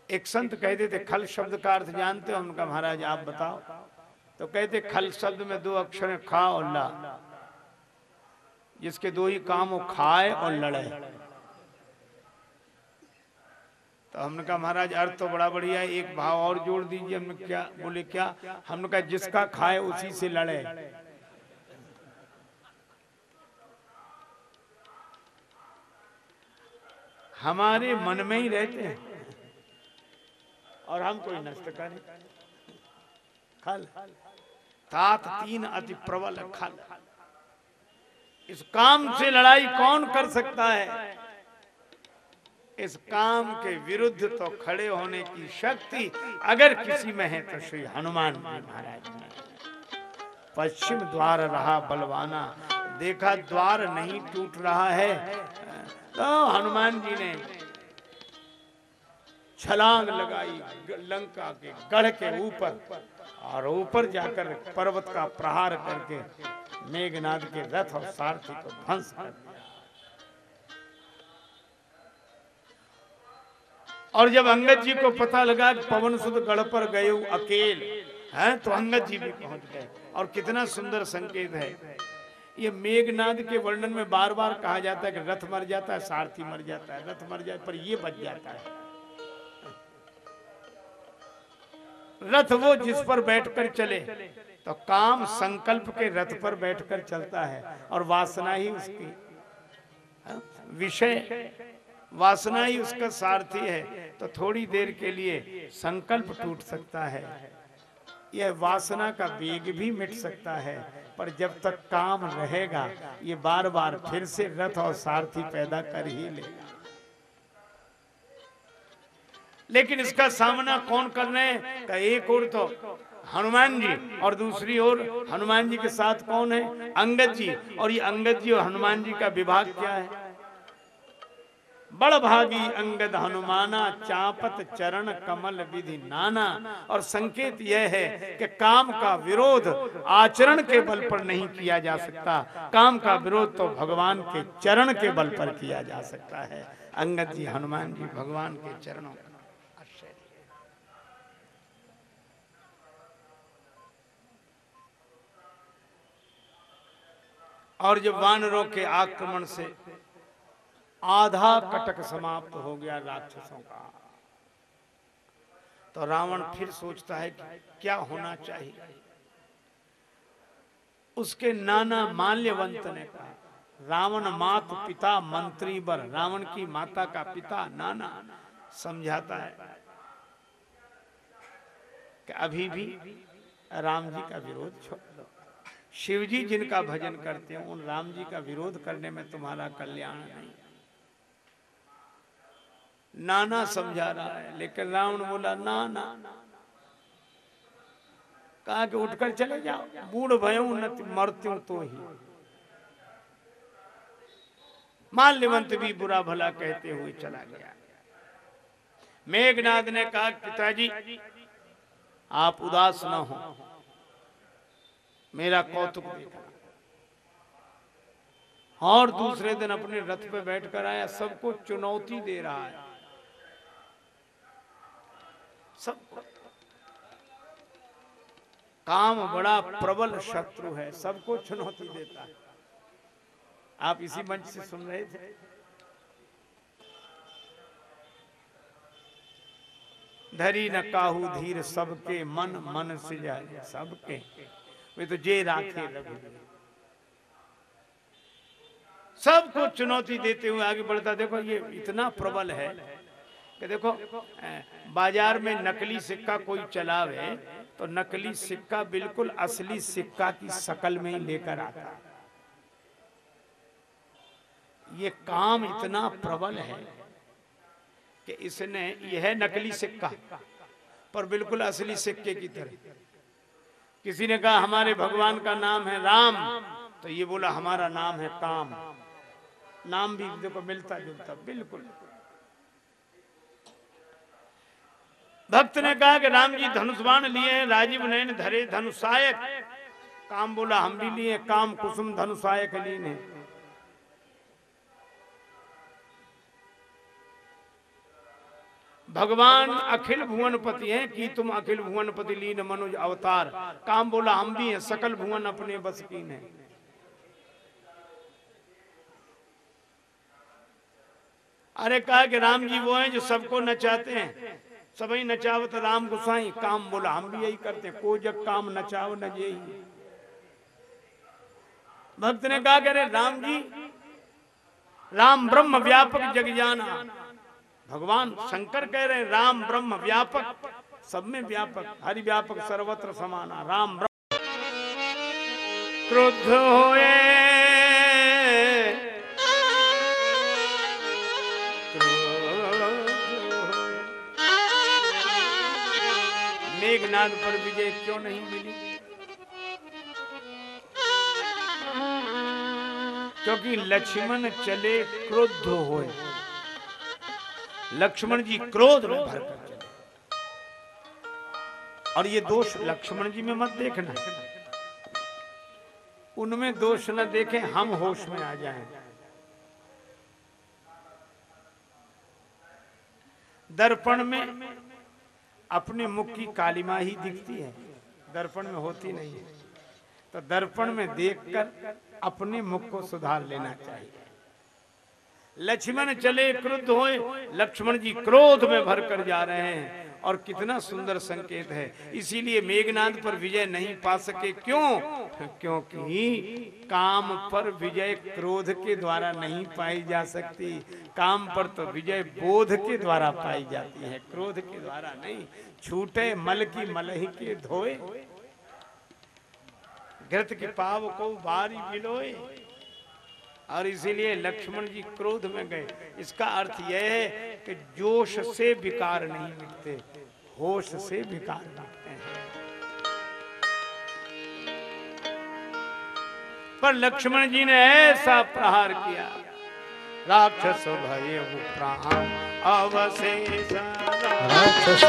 एक संत कहते थे खल शब्द का अर्थ जानते हो, उनका महाराज आप बताओ। तो कहते खल शब्द में दो अक्षर हैं, खा और ला। जिसके दो ही काम हो, खाए और लड़े। तो हमने कहा, महाराज, अर्थ तो बड़ा बढ़िया है, एक भाव और जोड़ दीजिए हमने क्या बोले, क्या? हमने कहा, जिसका खाए, उसी से लड़े। हमारे मन में ही रहते हैं। और हम कोई नष्ट करें। खल तात तीन अति प्रबल खल। इस काम से लड़ाई कौन कर सकता है? इस काम के विरुद्ध तो खड़े होने की शक्ति अगर किसी में है तो श्री हनुमान जी महाराज पश्चिम द्वार रहा बलवाना। देखा द्वार नहीं टूट रहा है। तो हनुमान जी ने छलांग लगाई, लंका के गढ़ के ऊपर। और ऊपर जाकर पर्वत का प्रहार करके मेघनाद के रथ और सारथी को ध्वंस कर दिया। और जब अंगद जी को पता लगा पवन सुध गढ़ पर गए अकेल हैं तो अंगद जी भी पहुँच गए। और कितना सुंदर संकेत है। ये मेघनाद के वर्णन में बार बार कहा जाता है कि रथ मर जाता है, सारथी मर जाता है, रथ मर जाता है, पर ये बच जाता है। रथ वो जिस पर बैठकर चले तो काम संकल्प के रथ पर बैठकर चलता है और वासना ही उसकी। विषय, वासना ही उसका सारथी है तो थोड़ी देर के लिए संकल्प टूट सकता है। यह वासना का वेग भी मिट सकता है, पर जब तक काम रहेगा, ये बार बार फिर से रथ और सारथी पैदा कर ही लेगा। लेकिन इसका सामना कौन कर रहे हैं? का एक और तो हनुमान जी और दूसरी ओर हनुमान जी के साथ कौन है? अंगद जी। और ये अंगद जी और हनुमान जी का विभाग क्या है? बड़ भागी अंगद हनुमाना, चापत चरण कमल विधि नाना। और संकेत यह है कि काम का विरोध आचरण के बल पर नहीं किया जा सकता। काम का विरोध तो भगवान के चरण के बल पर किया जा सकता है। अंगद जी, हनुमान जी भगवान के चरणों का और जब वानरों के आक्रमण से आधा कटक समाप्त हो गया राक्षसों का। तो रावण फिर सोचता है कि क्या होना चाहिए। उसके नाना माल्यवंत ने कहा, रावण मात पिता मंत्री बर, रावण की माता का पिता नाना समझाता है। कि अभी भी राम जी का विरोध छोड़ दो शिव जी जिनका भजन करते हैं उन राम जी का विरोध करने में तुम्हारा कल्याण नहीं। नाना समझा रहा है लेकिन रावण बोला ना ना कहा कि उठकर चले जाओ बूढ़ भयो मरत्यु तो ही। माल्यवंत भी बुरा भला कहते हुए चला गया। मेघनाथ ने कहा पिताजी आप उदास न हो। मेरा कौतुक देखा। और दूसरे दिन अपने रथ पे बैठकर आया, सबको चुनौती दे रहा है। सबको। काम बड़ा प्रबल शत्रु है, सबको चुनौती देता है। आप इसी मंच से सुन रहे थे? धरी न काहू धीर, सबके मन मन से जाए सबके। वे तो जे राखे रघुवीर सबको चुनौती देते हुए आगे बढ़ता देखो ये इतना प्रबल है कि देखो बाज़ार में नकली सिक्का कोई चलावे तो नकली सिक्का बिल्कुल असली सिक्का की शकल में ही लेकर आता। ये काम इतना प्रबल है कि इसने यह नकली सिक्का पर बिल्कुल असली सिक्के की तरह किसी ने कहा, हमारे भगवान का नाम है राम। तो ये बोला, हमारा नाम है काम नाम भी देखो, मिलता जुलता, बिल्कुल। भक्त ने कहा कि राम जी धनुष्वाण लिए, राजीव नयन धरे धनुषायक काम बोला, हम भी लिए, काम कुसुम धनुषायक लीन है। भगवान अखिल भुवनपति हैं कि तुम अखिल भुवनपति लीन मनुज अवतार। काम बोला, हम भी हैं, सकल भुवन अपने बस कीन है। अरे कहा कि राम जी वो हैं जो सबको नचाते हैं। सभी नचावत राम गुसाई, काम बोला, हम भी यही करते हैं को जग काम नचाओ न यही भक्त ने कहा कि अरे राम जी, राम ब्रह्म व्यापक जग जाना। भगवान शंकर कह रहे हैं, राम ब्रह्म व्यापक। सब में व्यापक हरि व्यापक सर्वत्र समाना, राम ब्रह्म। क्रुद्ध होए। मेघनाथ पर विजय क्यों नहीं मिली? क्योंकि लक्ष्मण चले क्रोध होए। लक्ष्मण जी क्रोध में भरकर चले। और ये दोष लक्ष्मण जी में मत देखना। उनमें दोष न देखें हम होश में आ जाएँ। दर्पण में अपने मुख की कालिमा ही दिखती है। दर्पण में होती नहीं है। तो दर्पण में देखकर अपने मुख को सुधार लेना चाहिए। लक्ष्मण चले क्रुद्ध होए, लक्ष्मण जी क्रोध में भर कर जा रहे हैं। और कितना सुंदर संकेत है। इसीलिए मेघनाथ पर विजय नहीं पा सके। क्यों? क्योंकि काम पर विजय क्रोध के द्वारा नहीं पाई जा सकती। काम पर तो विजय बोध के द्वारा पाई जाती है। क्रोध के द्वारा नहीं। छूटे मल की मलही के धोए, घृत के पाव को बारी बिलोए और इसीलिए लक्ष्मण जी क्रोध में गए। इसका अर्थ यह है कि जोश से विकार नहीं मिटते होश से विकार मिटते हैं। पर लक्ष्मण जी ने ऐसा प्रहार किया। राक्षस भय प्राण, अवशेष। राक्षस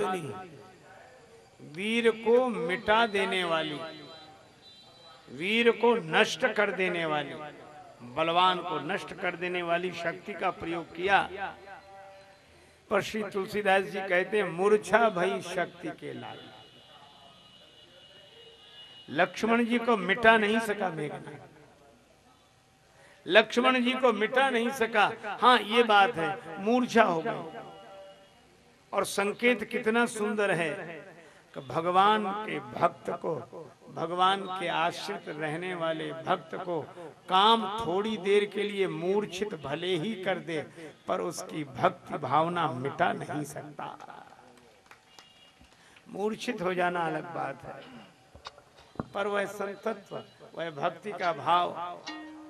घातनी वीर को मिटा देने वाली। वीर को नष्ट कर देने वाली। बलवान को नष्ट कर देने वाली शक्ति का प्रयोग किया। पर श्री तुलसीदास जी कहते मूर्छा भई शक्ति के लाल। लक्ष्मण जी को मिटा नहीं सका मेघनाथ लक्ष्मण जी को मिटा नहीं सका। हाँ ये बात है, मूर्छा हो गई। और संकेत कितना सुंदर है कि भगवान के भक्त को, भगवान के आश्रित रहने वाले भक्त को काम थोड़ी देर के लिए मूर्छित भले ही कर दे, पर उसकी भक्ति भावना मिटा नहीं सकता। मूर्छित हो जाना अलग बात है, पर वह संतत्व, वह भक्ति का भाव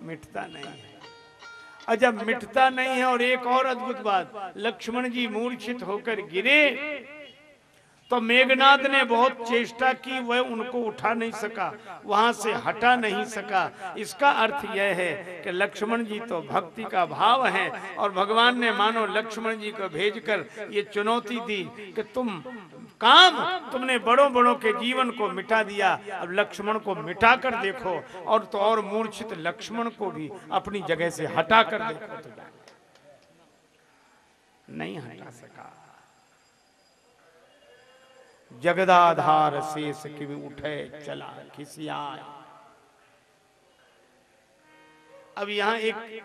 मिटता नहीं है। और जब मिटता नहीं है और एक और अद्भुत बात लक्ष्मण जी मूर्छित होकर गिरे। तो मेघनाथ ने बहुत चेष्टा की वह उनको उठा नहीं सका। वहाँ से हटा नहीं सका। इसका अर्थ यह है कि लक्ष्मण जी तो भक्ति का भाव है और भगवान ने मानो लक्ष्मण जी को भेजकर ये चुनौती दी कि तुम काम, तुमने बड़ों बड़ों के जीवन को मिटा दिया। अब लक्ष्मण को मिटा कर देखो और तो और मूर्छित लक्ष्मण को भी अपनी जगह से हटा कर देखो तो नहीं हटा सका। जगदाधार शेष की उठे, चला, खिसियाए। अब यहाँ एक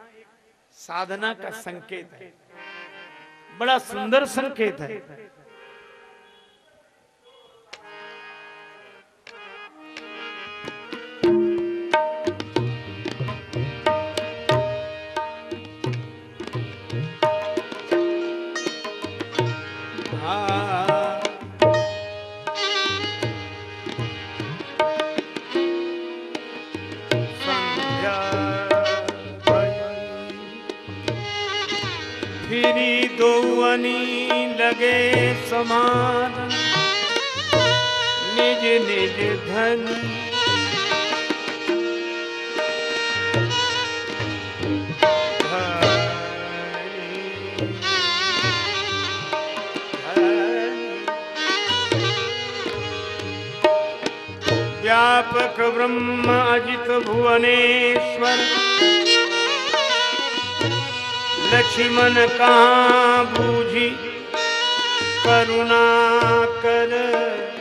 साधना का संकेत है। बड़ा सुंदर संकेत हाँ। समान। निज निज धन। व्यापक ब्रह्म अजित भुवनेश्वर। लक्ष्मण कहाँ बूझी करुणा कर।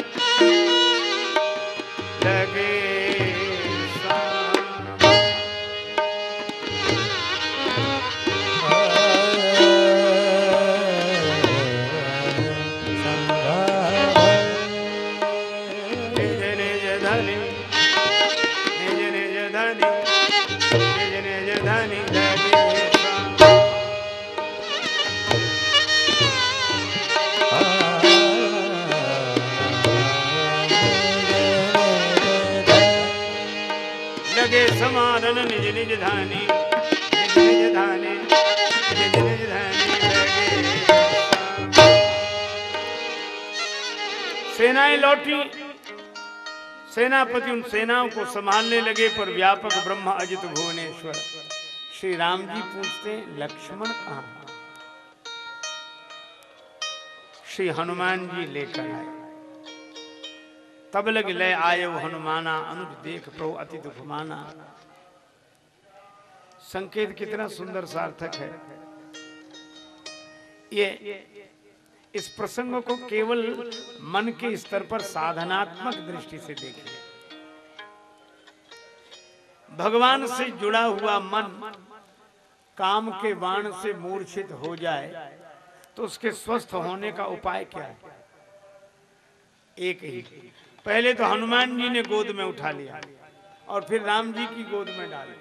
सेनाएँ लौटी। सेनापति उन सेनाओं को संभालने लगे, पर व्यापक ब्रह्म अजित भुवनेश्वर। श्री राम जी पूछते, लक्ष्मण कहाँ? श्री हनुमान जी लेकर आए। तब लग, ले आयो हनुमाना, अनुज देख प्रो अति दुख माना। संकेत कितना सुंदर सार्थक है। ये, इस प्रसंग को केवल मन के स्तर पर साधनात्मक दृष्टि से देखिए। भगवान से जुड़ा हुआ मन काम के बाण से मूर्छित हो जाए तो उसके स्वस्थ होने का उपाय क्या है? एक ही। पहले तो हनुमान जी ने गोद में उठा लिया और फिर राम जी की गोद में डाल।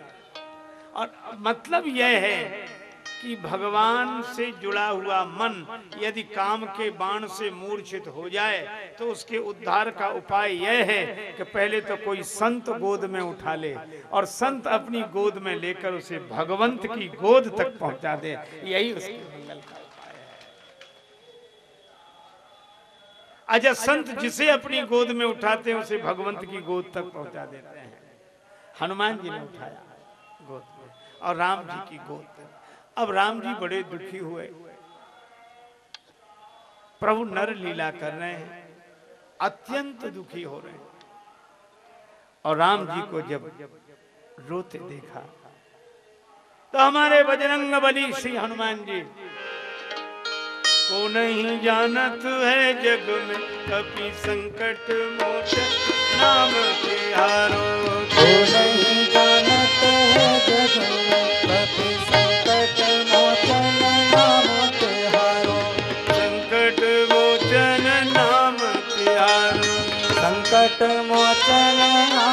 और मतलब यह है कि भगवान से जुड़ा हुआ मन यदि काम के बाण से मूर्छित हो जाए तो उसके उद्धार का उपाय यह है कि पहले तो कोई संत गोद में उठा ले और संत अपनी गोद में लेकर उसे भगवंत की गोद तक पहुँचा दे। यही उसके मंगल का उपाय है। अच्छा संत जिसे अपनी गोद में उठाते हैं उसे भगवंत की गोद तक पहुँचा देते हैं। हनुमान जी ने उठाया गोद। और राम जी की गोद अब राम जी बड़े दुखी हुए। प्रभु नर लीला कर रहे हैं। अत्यंत दुखी हो रहे हैं। और राम जी को जब रोते देखा तो हमारे बजरंग बली श्री हनुमान जी को नहीं जानत है जग में कभी संकट मोचन नाम तिहारो को नहीं मोचन नाम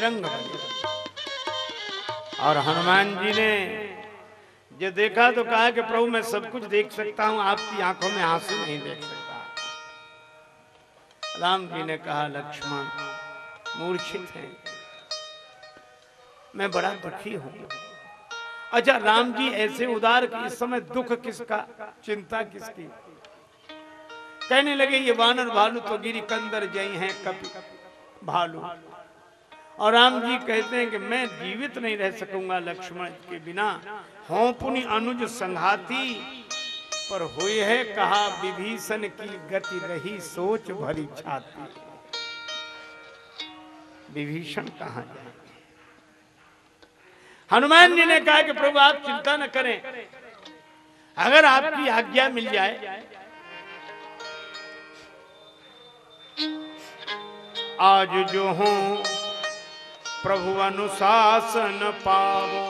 बजरंग बली। और हनुमान जी ने जो देखा तो कहा कि प्रभु, मैं सब कुछ देख सकता हूँ, आपकी आँखों में आँसू नहीं देख सकता। राम जी ने कहा, लक्ष्मण, मूर्छित है। मैं बड़ा दुखी हूँ। अच्छा राम जी ऐसे उदार कि इस समय दुख किसका, चिंता किसकी? कहने लगे, ये वानर भालू तो गिरी कंदर जई हैं, कपि भालू। और राम जी कहते हैं कि मैं जीवित नहीं रह सकूँगा लक्ष्मण के बिना। हों पुनि अनुज संघाती, पर हुई है कहा विभीषण की गति रही सोच भरी छाती। विभीषण कहा जाए हनुमान जी ने कहा कि प्रभु, आप चिंता न करें। अगर आपकी आज्ञा मिल जाए। आज जो हूँ प्रभु अनुशासन पावो।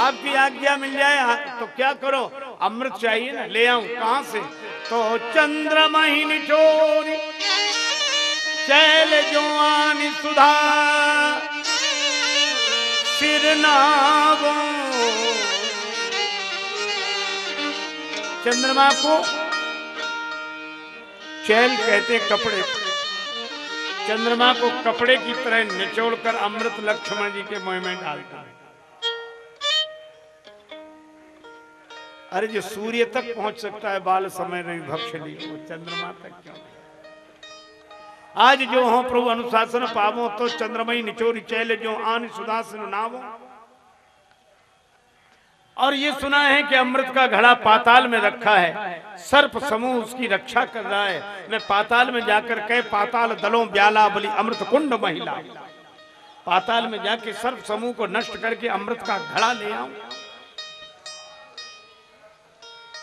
आपकी आज्ञा मिल जाए तो क्या करो? अमृत चाहिए ना, ले आऊँ कहाँ से? तो चंद्रमा ही निचोरी चैल जो आनी सुधा, सिर नावो चंद्रमा को चैल कहते कपड़े। चंद्रमा को कपड़े की तरह निचोड़कर अमृत लक्ष्मण जी के मुँह में डालता है। अरे जो सूर्य तक पहुँच सकता है, बाल समय नहीं भक्षली वो चंद्रमा तक क्यों? आज जो हो प्रभु अनुशासन पावो तो चंद्रमई निचोरी चैल, जो आन सुदासन नावो। और ये सुना है कि अमृत का घड़ा पाताल में रखा है। सर्प समूह उसकी रक्षा कर रहा है। मैं पाताल में जाकर कह, पाताल दलों ब्याला बलि अमृत कुंड महिला। पाताल में जाके सर्प समूह को नष्ट करके अमृत का घड़ा ले आऊँ।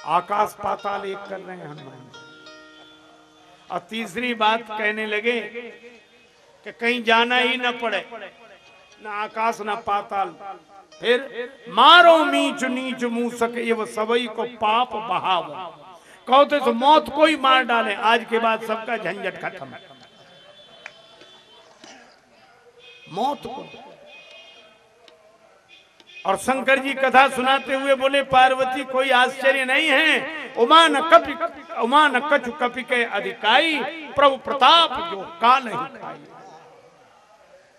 आकाश पाताल एक कर रहे हैं हनुमान। और तीसरी बात कहने लगे कि कहीं जाना ही ना पड़े, न आकाश, ना पाताल। फिर मारो मीच नीच मुँह सके वो सबई को पाप बहाव। कहते तो मौत को ही मार डाले, आज के बाद सबका झंझट खत्म मौत को। और शंकर जी कथा सुनाते हुए बोले, पार्वती, कोई आश्चर्य नहीं है? उमा न कपि, उमा न कछु कपि के अधिकाई प्रभु प्रताप जो काल ही खाई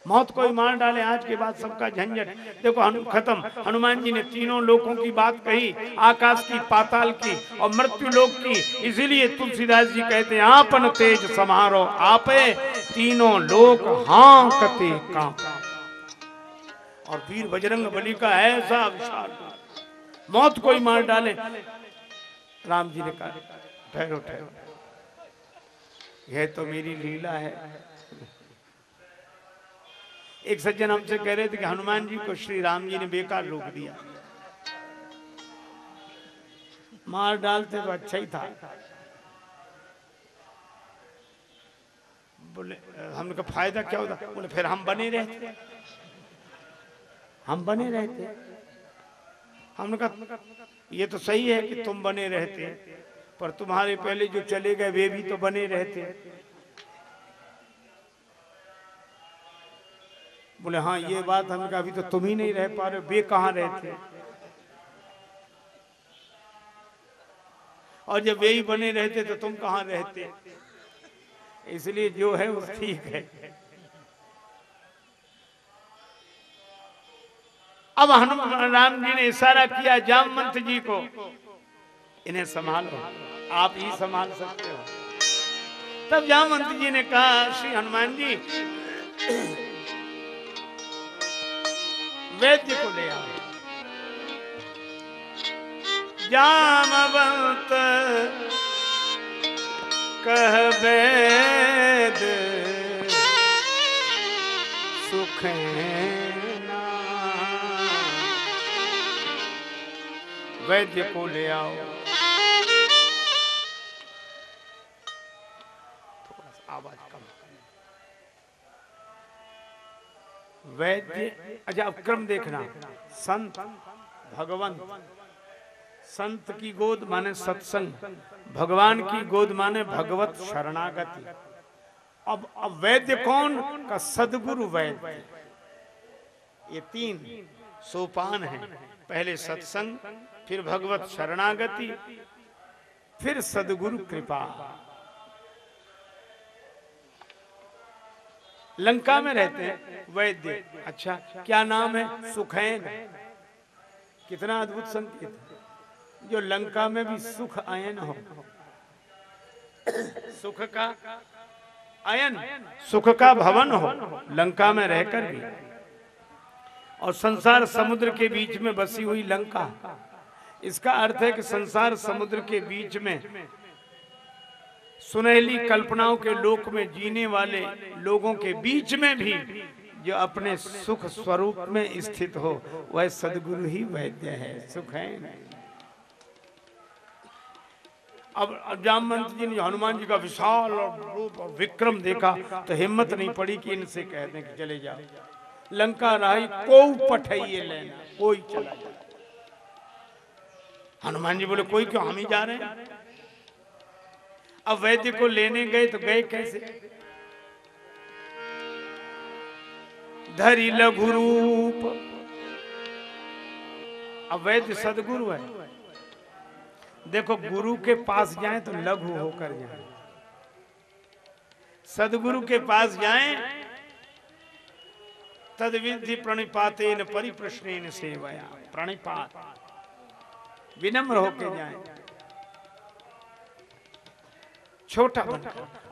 मौत को ही मार डाले, आज के बाद सबका झंझट। देखो, हनु खत्म। हनुमान जी ने तीनों लोगों की बात कही, आकाश की, पाताल की और मृत्यु लोक की। इसीलिए तुलसीदास जी कहते हैं, आपन तेज समारो आपे तीनों लोक हाँ कते काँप और वीर बजरंग बली का ऐसा विशाल मौत को ही मार डाले। राम जी ने कहा, ठहरो ठहरो। यह तो मेरी लीला है। एक सज्जन हमसे कह रहे थे कि हनुमान जी को श्री राम जी ने बेकार रोक दिया। मार डालते तो अच्छा ही था। बोले, हमने कहा, फ़ायदा क्या होता? बोले, फिर हम बने रहते। हम बने रहते। हमने कहा, ये तो सही है कि तुम बने रहते, पर तुम्हारे पहले जो चले गए, वे भी तो बने रहते। बोले हाँ ये बात कहा, अभी तो तुम ही नहीं रह पा रहे वे कहाँ रहते और जब वे ही बने रहते तो तुम कहाँ रहते? इसलिए जो है वो ठीक है। अब हनुमान राम जी ने इशारा किया जामवंत जी को, इन्हें संभालो, आप ही संभाल सकते हो। तब जामवंत जी ने कहा, श्री हनुमान जी वैद्य को ले आओ जामवंत कह वेद सुख वैद्य को ले आओ। वैद्य अच्छा अब क्रम देखना। संत, भगवंत। संत की गोद माने सत्संग, भगवान की गोद माने भगवत शरणागति। अब अब वैद्य कौन? का सदगुरु वैद्य। ये तीन सोपान है। पहले सत्संग, फिर भगवत शरणागति, फिर सदगुरु कृपा। लंका में रहते हैं। वैद्य। अच्छा क्या नाम है? सुखैन। कितना अद्भुत संकेत जो लंका में भी सुख आयन हो। सुख का अयन सुख का भवन हो। लंका में रहकर भी। और संसार समुद्र के बीच में बसी हुई लंका। इसका अर्थ है कि संसार समुद्र के बीच में सुनहली कल्पनाओं के लोक में जीने वाले लोगों के बीच में भी जो अपने सुख स्वरूप में स्थित हो वह सदगुरु ही वैद्य है सुख है अब जामवंत जी ने हनुमान जी का विशाल और रूप और विक्रम देखा तो हिम्मत नहीं पड़ी कि इनसे कह दें कि चले जाओ। लंका राही को पठाइए लेना। कोई चला जाए। हनुमान जी बोले कोई क्यों? हम ही जा रहे हैं। अब वैद्य को लेने गए तो गए कैसे? धरी लघु रूप। अब वैद्य सदगुरु है। देखो, गुरु के पास जाए तो लघु होकर जाए। सदगुरु के पास जाए तद विधि प्रणिपाते न परिप्रश्न सेवया। प्रणिपात। विनम्र होके जाएँ। छोटा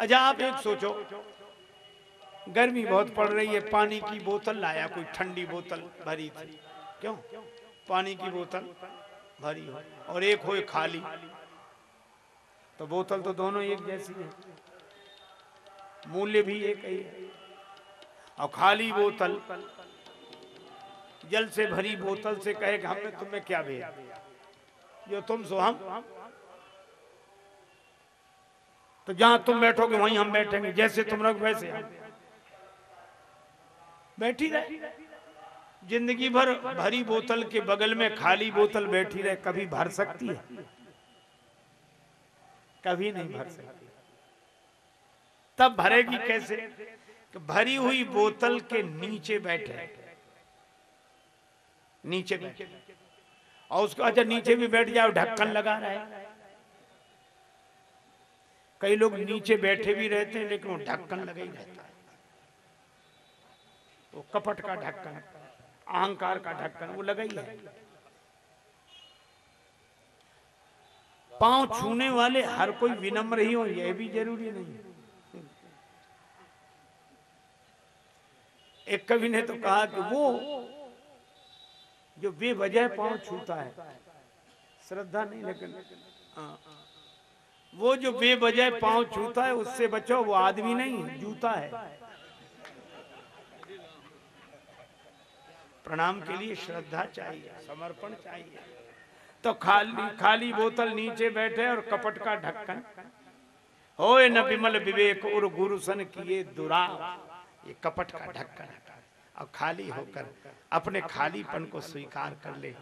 अच्छा आप एक सोचो। गर्मी बहुत पड़ रही है, पानी की बोतल लाया, कोई ठंडी बोतल भरी थी। क्यों? पानी की बोतल भरी हो, और एक हो खाली। तो बोतल तो दोनों एक जैसी है। मूल्य भी एक ही है। और खाली बोतल, जल से भरी बोतल से कहे हमने तुम्हें क्या भेजा? जो तुम सो, हम तो जहाँ तुम बैठोगे, वहीं हम बैठेंगे। जैसे तुम रहो वैसे बैठी रहे। ज़िंदगी भर भरी बोतल के बगल में खाली बोतल बैठी रहे, कभी भर सकती है? कभी नहीं भर सकती। तब भरेगी कैसे? भरी हुई बोतल के नीचे बैठे। नीचे बैठे। और उसको अच्छा नीचे भी बैठ जाओ, ढक्कन लगा रहा। कई लोग नीचे बैठे भी रहते हैं, लेकिन वो ढक्कन लगा ही रहता है। वो कपट का ढक्कन, अहंकार का ढक्कन, वो लगा ही है। पाँव छूने वाले हर कोई विनम्र ही हो, यह भी ज़रूरी नहीं। एक कवि ने तो कहा कि वो जो बेवजह पाँव छूता है, श्रद्धा नहीं, लेकिन हाँ। वो जो बेवजह पाँव छूता है, उससे बचो वो आदमी नहीं जूता है। प्रणाम के लिए श्रद्धा चाहिए, समर्पण चाहिए। तो खाली खाली बोतल नीचे बैठे और कपट का ढक्कन। होए न विमल विवेक, उर गुरु सन किए दुरा ये कपट का ढक्कन। और खाली होकर अपने खालीपन को स्वीकार कर ले,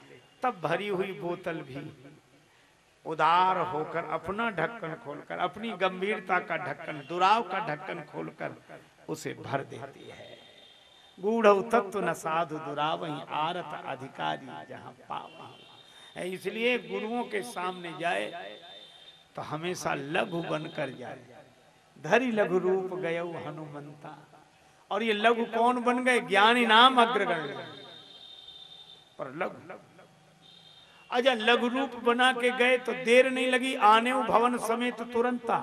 तब भरी हुई बोतल भी। उदार होकर, अपना ढक्कन खोलकर, अपनी गंभीरता का ढक्कन, दुराव का ढक्कन खोलकर उसे भर देती है। गूढ़ तत्व न साधु दुराव आरत अधिकारी जहाँ पावा इसलिए गुरुओं के सामने जाए तो हमेशा लघु बनकर जाए। धरी लघु रूप गय हनुमंता। और ये लघु कौन बन गए? ज्ञानी नाम अग्रगण पर लघु। अच्छा लघु रूप बना के गए तो देर नहीं लगी आने भवन समेत तुरंता।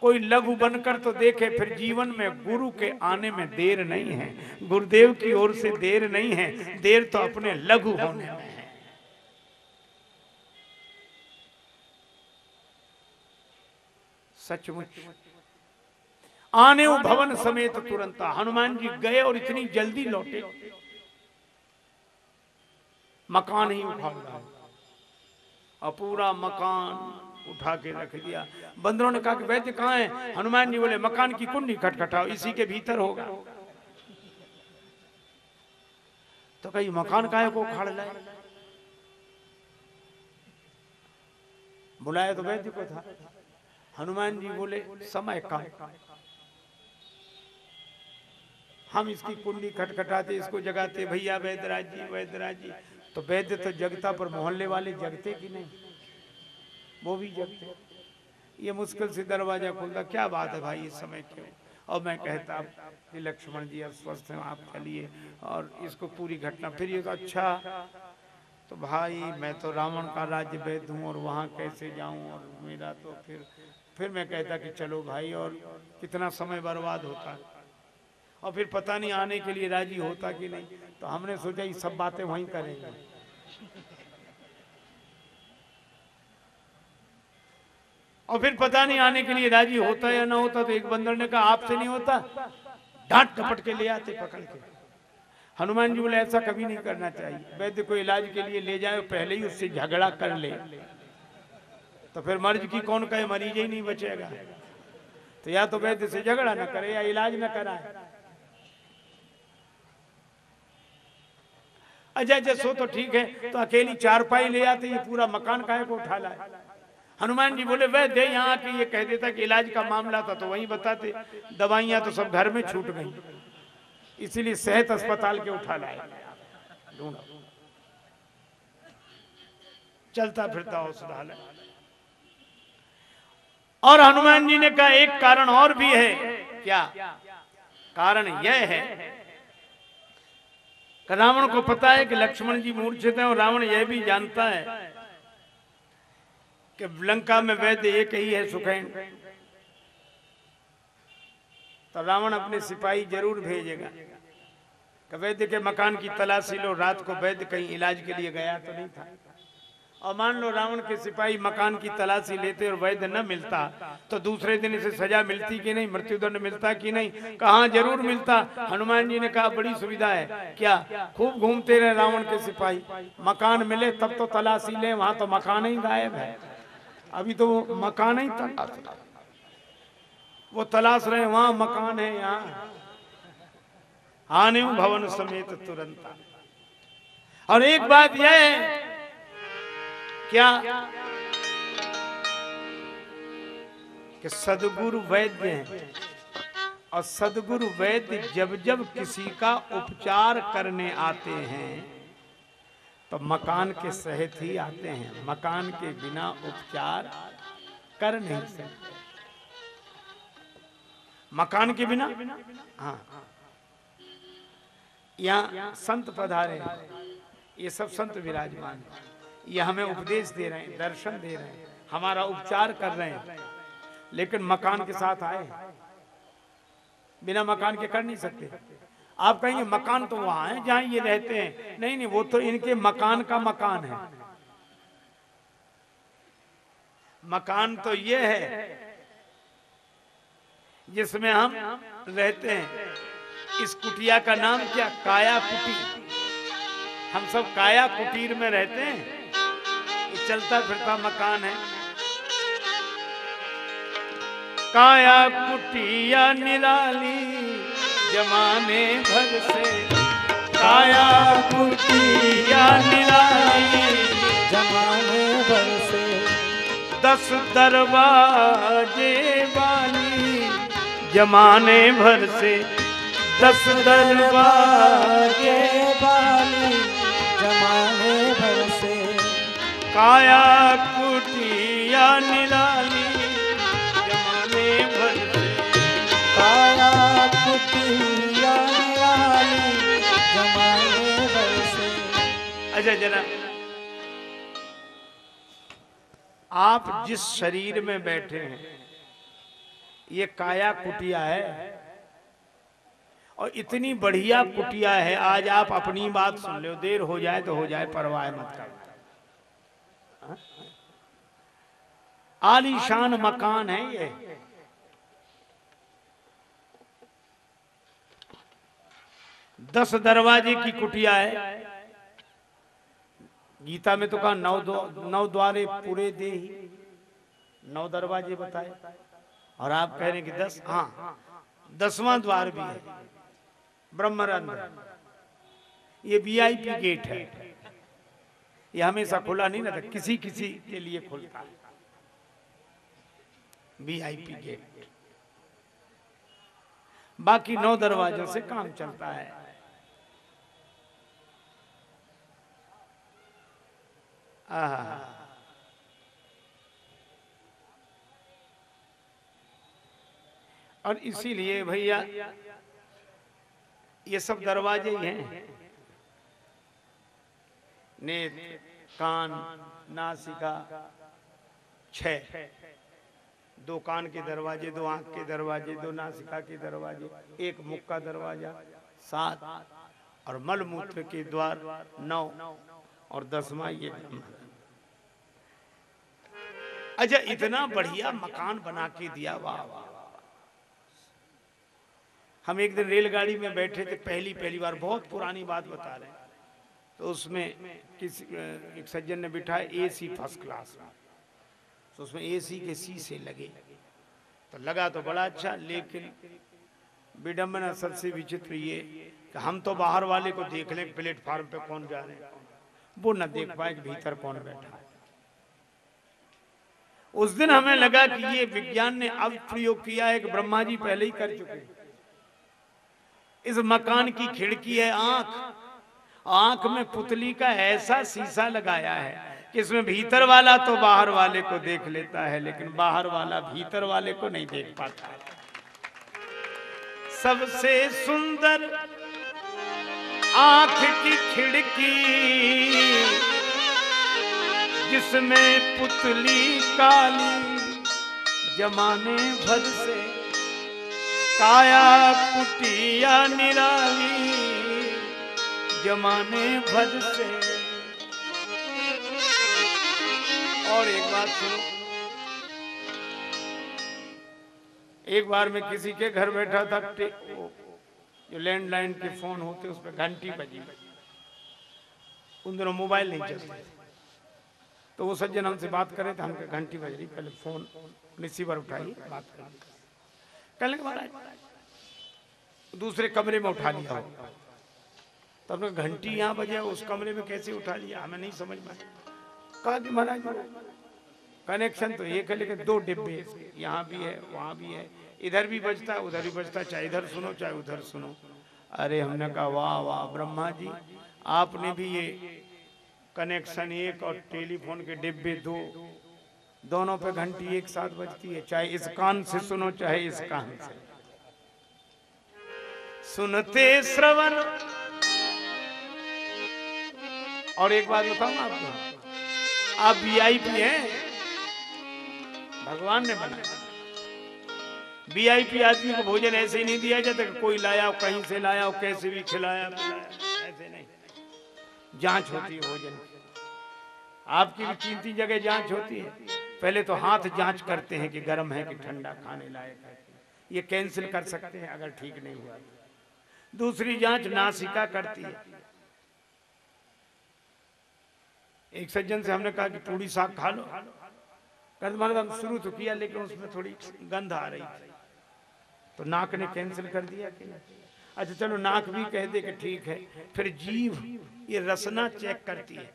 कोई लघु बनकर तो देखे, फिर जीवन में गुरु के आने में देर नहीं है। गुरुदेव की ओर से देर नहीं है, देर तो अपने लघु होने में है। सचमुच। आने भवन समेत तुरंत। हनुमान जी गए और इतनी जल्दी लौटे। मकान ही उठा और पूरा मकान उठा के रख दिया। बंदरों ने कहा कि वैद्य कहाँ है? हनुमान जी बोले, मकान की कुंडी खटखटाओ, इसी के भीतर होगा। तो कही मकान काहे को उखाड़ लाए? बुलाया तो वैद्य को था। हनुमान जी बोले, समय कम। हम इसकी कुंडी खटखटाते, इसको जगाते, भैया वैद्यराज जी वैद्यराज जी तो वैद्य तो जगता पर मोहल्ले वाले जगते कि नहीं? वो भी जगते। ये मुश्किल से दरवाज़ा खुलता, क्या बात है भाई, इस समय क्यों? और मैं कहता कि लक्ष्मण जी अस्वस्थ हैं, आप चलिए, और इसको पूरी घटना फिर ये तो अच्छा। तो भाई, मैं तो रावण का राज्य वैद्य हूँ और वहाँ कैसे जाऊँ? और मेरा तो फिर फिर मैं कहता कि चलो भाई, और कितना समय बर्बाद होता। है और फिर पता नहीं आने के लिए राज़ी होता कि नहीं। तो हमने सोचा ये सब बातें वहीं करेंगे। और फिर पता नहीं आने के लिए राज़ी होता या ना होता तो एक बंदर ने कहा, आपसे नहीं होता। डांट कपट के ले आते पकड़ के। हनुमान जी बोले, ऐसा कभी नहीं करना चाहिए। वैद्य को इलाज के लिए ले जाए पहले ही उससे झगड़ा कर ले। तो फिर मर्ज की कौन कहे, मरीज़ ही नहीं बचेगा। तो या तो वैद्य से झगड़ा ना करे या इलाज ना कराए। अच्छा अच्छा सो तो ठीक है तो अकेली चारपाई ले आते, ये पूरा मकान काहे को उठा लाए? हनुमान जी बोले वैद्य यहाँ आके ये कह देता कि इलाज का मामला था तो वही बताते, दवाइयाँ तो सब घर में छूट गई। इसीलिए सेहत अस्पताल के उठा लाए। चलता फिरता औषधालय और हनुमान जी ने कहा, एक कारण और भी है। क्या? कारण यह है रावण को पता है कि लक्ष्मण जी मूर्छित हैं और रावण यह भी जानता है कि लंका में वैद्य एक ही है सुखैन। तो रावण अपने सिपाही ज़रूर भेजेगा वैद्य के मकान की तलाशी लो, रात को वैद्य कहीं इलाज के लिए गया तो नहीं था। और मान लो रावण के सिपाही मकान की तलाशी लेते और वैध न मिलता तो दूसरे दिन इसे सजा मिलती कि नहीं, मृत्युदंड मिलता कि नहीं? कहा ज़रूर मिलता? हनुमान जी ने कहा, बड़ी सुविधा है। क्या? खूब घूमते रहे रावण के सिपाही। मकान मिले, तब तो तलाशी ले, वहाँ तो मकान ही गायब है। अभी तो मकान ही तलाश वो तलाश रहे, वहाँ मकान है यहाँ। आने भवन समेत तुरंत और एक बात यह है क्या? कि सदगुरु वैद्य हैं। और सदगुरु वैद्य जब जब किसी का उपचार करने आते हैं तो मकान के सहित ही आते हैं। मकान के बिना उपचार कर नहीं सकते। मकान के बिना? हाँ। यहाँ संत पधारे ये सब संत विराजमान है। ये हमें उपदेश दे रहे हैं, दर्शन दे रहे हैं, हमारा उपचार कर रहे हैं। लेकिन मकान के साथ आए। बिना मकान के कर नहीं सकते। आप कहेंगे, मकान तो वहाँ है, जहाँ ये रहते हैं। नहीं नहीं, वो तो इनके मकान का मकान है। मकान तो ये है, जिसमें हम रहते हैं। इस कुटिया का नाम क्या? काया कुटीर हम सब काया कुटीर में रहते हैं। चलता फिरता मकान है। काया कुटिया निराली जमाने भर से। काया कुटिया निराली जमाने भर से। दस दरवाजे वाली जमाने भर से। दस दरवाजे काया कुटिया निराली जमाने भर काया कुटिया निराली जमाने भर से अच्छा जरा। आप जिस शरीर में बैठे हैं ये काया कुटिया है? और इतनी बढ़िया कुटिया है आज आप अपनी बात सुन लो देर हो जाए तो हो जाए परवाह मत कर। आलीशान मकान है ये। दस दरवाजे की कुटिया है। गीता में तो कहा, नौ नौ द्वारे पूरे दे ही। नौ दरवाजे बताए। और आप कह रहे हैं कि दस हाँ दसवां द्वार भी है। ब्रह्मरंध्र ये वीआईपी गेट है। ये हमेशा खुला नहीं रहता किसी किसी के लिए खुलता है। वीआईपी गेट बाकी नौ दरवाजों से काम चलता है। आहा। और इसीलिए भैया ये सब दरवाजे ही हैं। नेत कान नासिका छह। दो कान के दरवाजे, दो आँख के दरवाजे, दो नासिका के दरवाजे, एक मुख का दरवाज़ा, सात, और मलमूत्र के द्वार, नौ, और दसवा ये अच्छा इतना बढ़िया मकान बना के दिया, वाह वाह हम एक दिन रेलगाड़ी में बैठे थे, पहली पहली बार, बहुत पुरानी बात बता रहे तो उसमें किसी, एक सज्जन ने बिठाया एसी फ़र्स्ट क्लास। में तो उसमें एसी के शीशे लगे। तो लगा तो बड़ा अच्छा लेकिन विडम्बना सबसे विचित्र ये कि हम तो बाहर वाले को देख लें प्लेटफार्म पे कौन जा रहे हैं। वो न देख पाए कि भीतर कौन बैठा है। उस दिन हमें लगा कि ये विज्ञान ने अब प्रयोग किया है कि ब्रह्मा जी पहले ही कर चुके इस मकान की खिड़की है, आँख। आँख में पुतली का ऐसा शीशा लगाया है कि इसमें भीतर वाला तो बाहर वाले को देख लेता है, लेकिन बाहर वाला भीतर वाले को नहीं देख पाता। सबसे सुंदर आँख की खिड़की, जिसमें पुतली काली जमाने भर से काया कुटिया निराली जमाने भर से और एक बात सुनो। एक बार मैं किसी के घर बैठा था जो लैंडलाइन के फ़ोन होते, उस पर घंटी बजी। उन दिनों मोबाइल नहीं चलते तो वो सज्जन हमसे बात करे थे, हमके घंटी बज रही, पहले फ़ोन रिसीवर उठाई बात कहने के महाराज, दूसरे कमरे में उठा लिया। हो तो घंटी यहाँ बजे, उस कमरे में कैसे उठा लिया? हमें नहीं समझ में कहा कि महाराज कनेक्शन तो एक है, लेकिन दो डिब्बे यहाँ भी है, वहाँ भी है। इधर भी बजता है उधर भी बजता है चाहे इधर सुनो, चाहे उधर सुनो। अरे हमने कहा, वाह वाह, ब्रह्मा जी, आपने भी ये कनेक्शन एक और टेलीफोन के डिब्बे दो। दोनों पे घंटी एक साथ बजती है, चाहे इस कान से सुनो, चाहे इस कान से। सुनते श्रवण। और एक बात बताऊँ आपको? आप वीआईपी हैं? भगवान ने बनाया वीआईपी आदमी को भोजन ऐसे ही नहीं दिया जाता कोई लाया कहीं से लाया कैसे भी खिलाया ऐसे नहीं। जाँच होती है भोजन आपकी भी तीन तीन जगह जाँच होती है। पहले तो हाथ जाँच करते हैं कि गर्म है कि ठंडा, खाने लायक है ये कैंसिल कर सकते हैं अगर ठीक नहीं हुआ तो। दूसरी जाँच नासिका करती है। एक सज्जन से हमने कहा कि पूरी साग खा लो। मतलब शुरू तो किया, लेकिन उसमें थोड़ी गंध आ रही थी। तो नाक ने कैंसिल कर दिया कि अच्छा चलो, नाक भी कह दे कि ठीक है। फिर जीव ये रसना चेक करती है।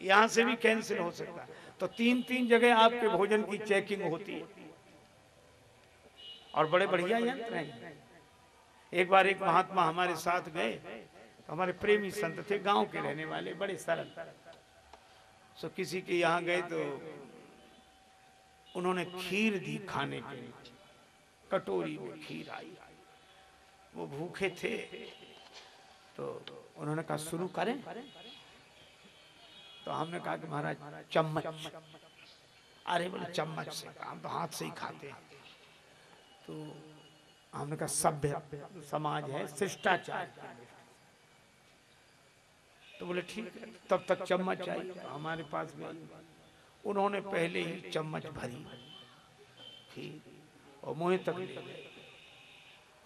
यहाँ से भी कैंसिल हो सकता तो तीन तीन जगह आपके भोजन की चेकिंग होती है। और बड़े बढ़िया यंत्र हैं। एक बार एक महात्मा हमारे साथ गए तो हमारे प्रेमी संत थे, गाँव के रहने वाले, बड़े सरल। सो किसी के यहाँ गए तो उन्होंने खीर दी खाने के लिए। कटोरी में खीर आई। वो भूखे थे। तो उन्होंने कहा, शुरू करें। तो हमने कहा कि, महाराज, चम्मच। अरे, बोले, चम्मच से हम तो हाथ से ही खाते हैं। तो हमने कहा, सभ्य समाज है, शिष्टाचार तो बोले, ठीक है, तब तक चम्मच आई हमारे पास आई। उन्होंने पहले ही चम्मच भरी। खीर और मुँह तक ले गए।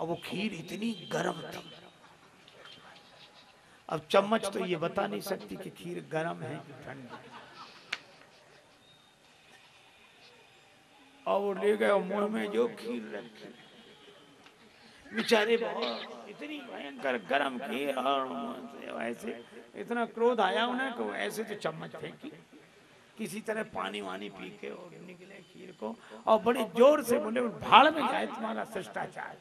और वो खीर इतनी गर्म थी। अब चम्मच तो ये बता नहीं सकती कि खीर गर्म है कि ठंडी और वो ले गए मुँह में जो खीर रखी। बेचारे बहुत, इतनी भयंकर गर्म खीर और ऐसे इतना क्रोध आया उन्हें कि ऐसे तो चम्मच फेंकी। किसी तरह पानी वानी पी के और निकले खीर को और बड़े ज़ोर से बोले भाड़ में जाए तुम्हारा शिष्टाचार।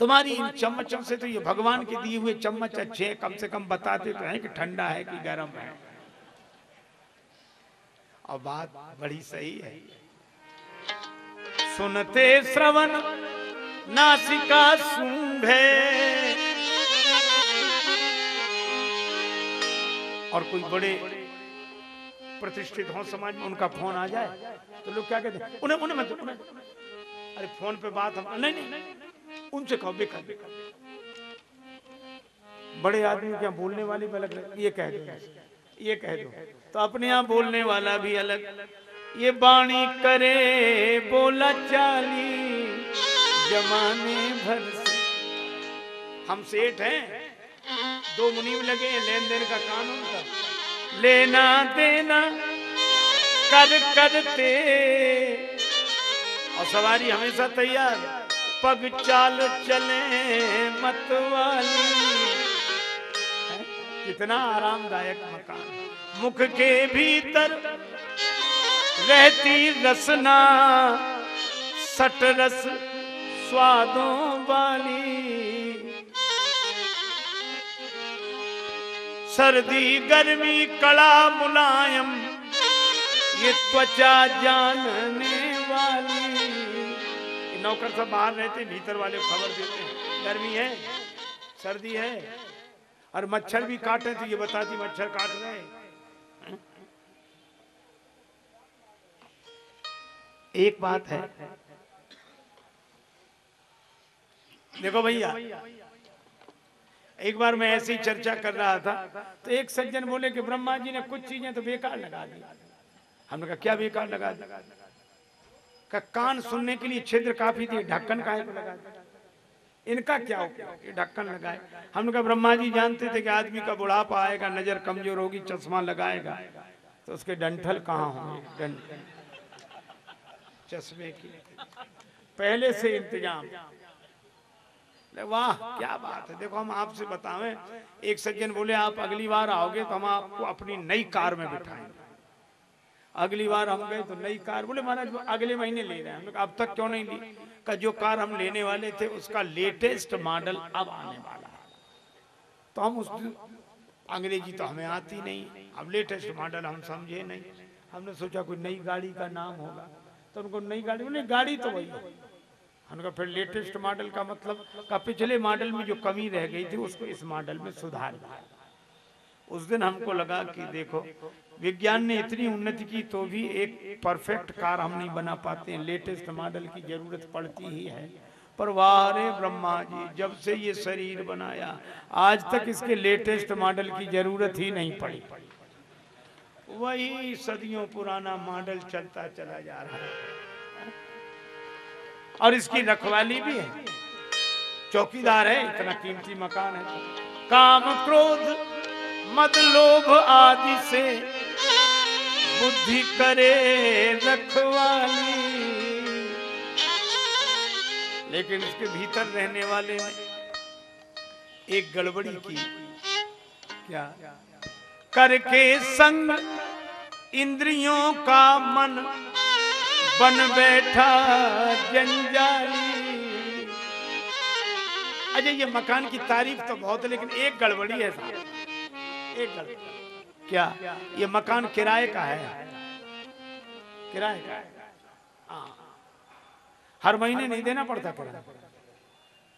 तुम्हारी इन चम्मचों से तो ये भगवान के दिए हुए चम्मच अच्छे कम से कम बताते तो हैं कि ठंडा है कि गर्म है। और बात बड़ी सही है। सुनते श्रवण, नासिका सूंघे। और कोई बड़े प्रतिष्ठित हो समाज में उनका फ़ोन आ जाए तो लोग क्या कहते उन्हें उन्हें मत अरे फ़ोन पे बात हम नहीं नहीं, उनसे कहो बेकार बड़े आदमी क्या बोलने वाले भी अलग ये कह दो ये कह दो। तो अपने यहाँ बोलने वाला भी अलग। ये बाणी करे बोला चाली जमाने भर से। हम सेठ हैं। दो मुनीम लगे हैं लेन देन का कानून का लेना देना कर करते और सवारी हमेशा तैयार पग चाल चले मतवाली? कितना आरामदायक मकान। मुख के भीतर रहती रसना, सट रस स्वादों वाली। सर्दी, गर्मी कड़ा मुलायम, ये त्वचा जानने वाली। नौकर सब बाहर रहते भीतर वाले खबर देते हैं। गर्मी है, सर्दी है, और मच्छर भी काटे तो ये बताती मच्छर काट रहे एक बात है। देखो भैया एक बार मैं ऐसी चर्चा कर रहा था तो एक सज्जन बोले कि ब्रह्मा जी ने कुछ चीज़ें तो बेकार लगा दी। हमने कहा, क्या बेकार लगा दी? का कान सुनने के लिए छिद्र काफ़ी थी, ढक्कन का लगा इनका क्या उपयोग? ये ढक्कन लगाए। हमने कहा, ब्रह्मा जी जानते थे कि आदमी का बुढ़ापा आएगा, नज़र कमज़ोर होगी, चश्मा लगाएगा। तो उसके डंठल कहाँ होंगे? चश्मे की पहले से इंतज़ाम। वाह, क्या बात है। देखो, हम आपसे बतावें, एक सज्जन बोले, आप अगली बार आओगे तो हम आपको अपनी नई कार में बिठाएँगे। अगली बार हम गए तो नई कार, बोले, महाराज अगले महीने ले रहे हैं। हमने अब तक क्यों नहीं ली? का जो कार हम लेने वाले थे, उसका लेटेस्ट मॉडल अब आने वाला है। तो हम उस अंग्रेज़ी तो हमें आती नहीं अब लेटेस्ट मॉडल हम समझे नहीं। हमने सोचा, कोई नई गाड़ी का नाम होगा। तो उनको नई गाड़ी, बोले गाड़ी तो वही है। कहा फिर लेटेस्ट मॉडल का मतलब का पिछले मॉडल में जो कमी रह गई थी, उसको इस मॉडल में सुधार दिया। उस दिन हमको लगा कि देखो, विज्ञान ने इतनी उन्नति की तो भी एक परफेक्ट कार हम नहीं बना पाते हैं। लेटेस्ट मॉडल की ज़रूरत पड़ती ही है। पर वाहरे ब्रह्मा जी, जब से ये शरीर बनाया, आज तक इसके लेटेस्ट मॉडल की ज़रूरत ही नहीं पड़ी। वही सदियों पुराना मॉडल चलता चला जा रहा है। और इसकी रखवाली भी है। चौकीदार है, इतना कीमती मकान है। काम क्रोध, मद लोभ आदि से बुद्धि करे रखवाली लेकिन इसके भीतर रहने वाले में एक गड़बड़ी की। क्या? करके संग इंद्रियों का मन बन बैठा जंजाली। अजय, ये मकान की तारीफ़ तो बहुत है लेकिन एक गड़बड़ी है साहब। एक गड़बड़ी। क्या? ये मकान किराए का है। किराए का है। हाँ। हर महीने नहीं देना पड़ता किराया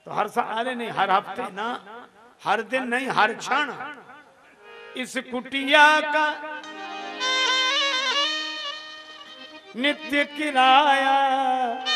तो हर साल अरे नहीं, हर हफ़्ते ना, हर दिन नहीं, हर क्षण। इस कुटिया का नित्य किराया।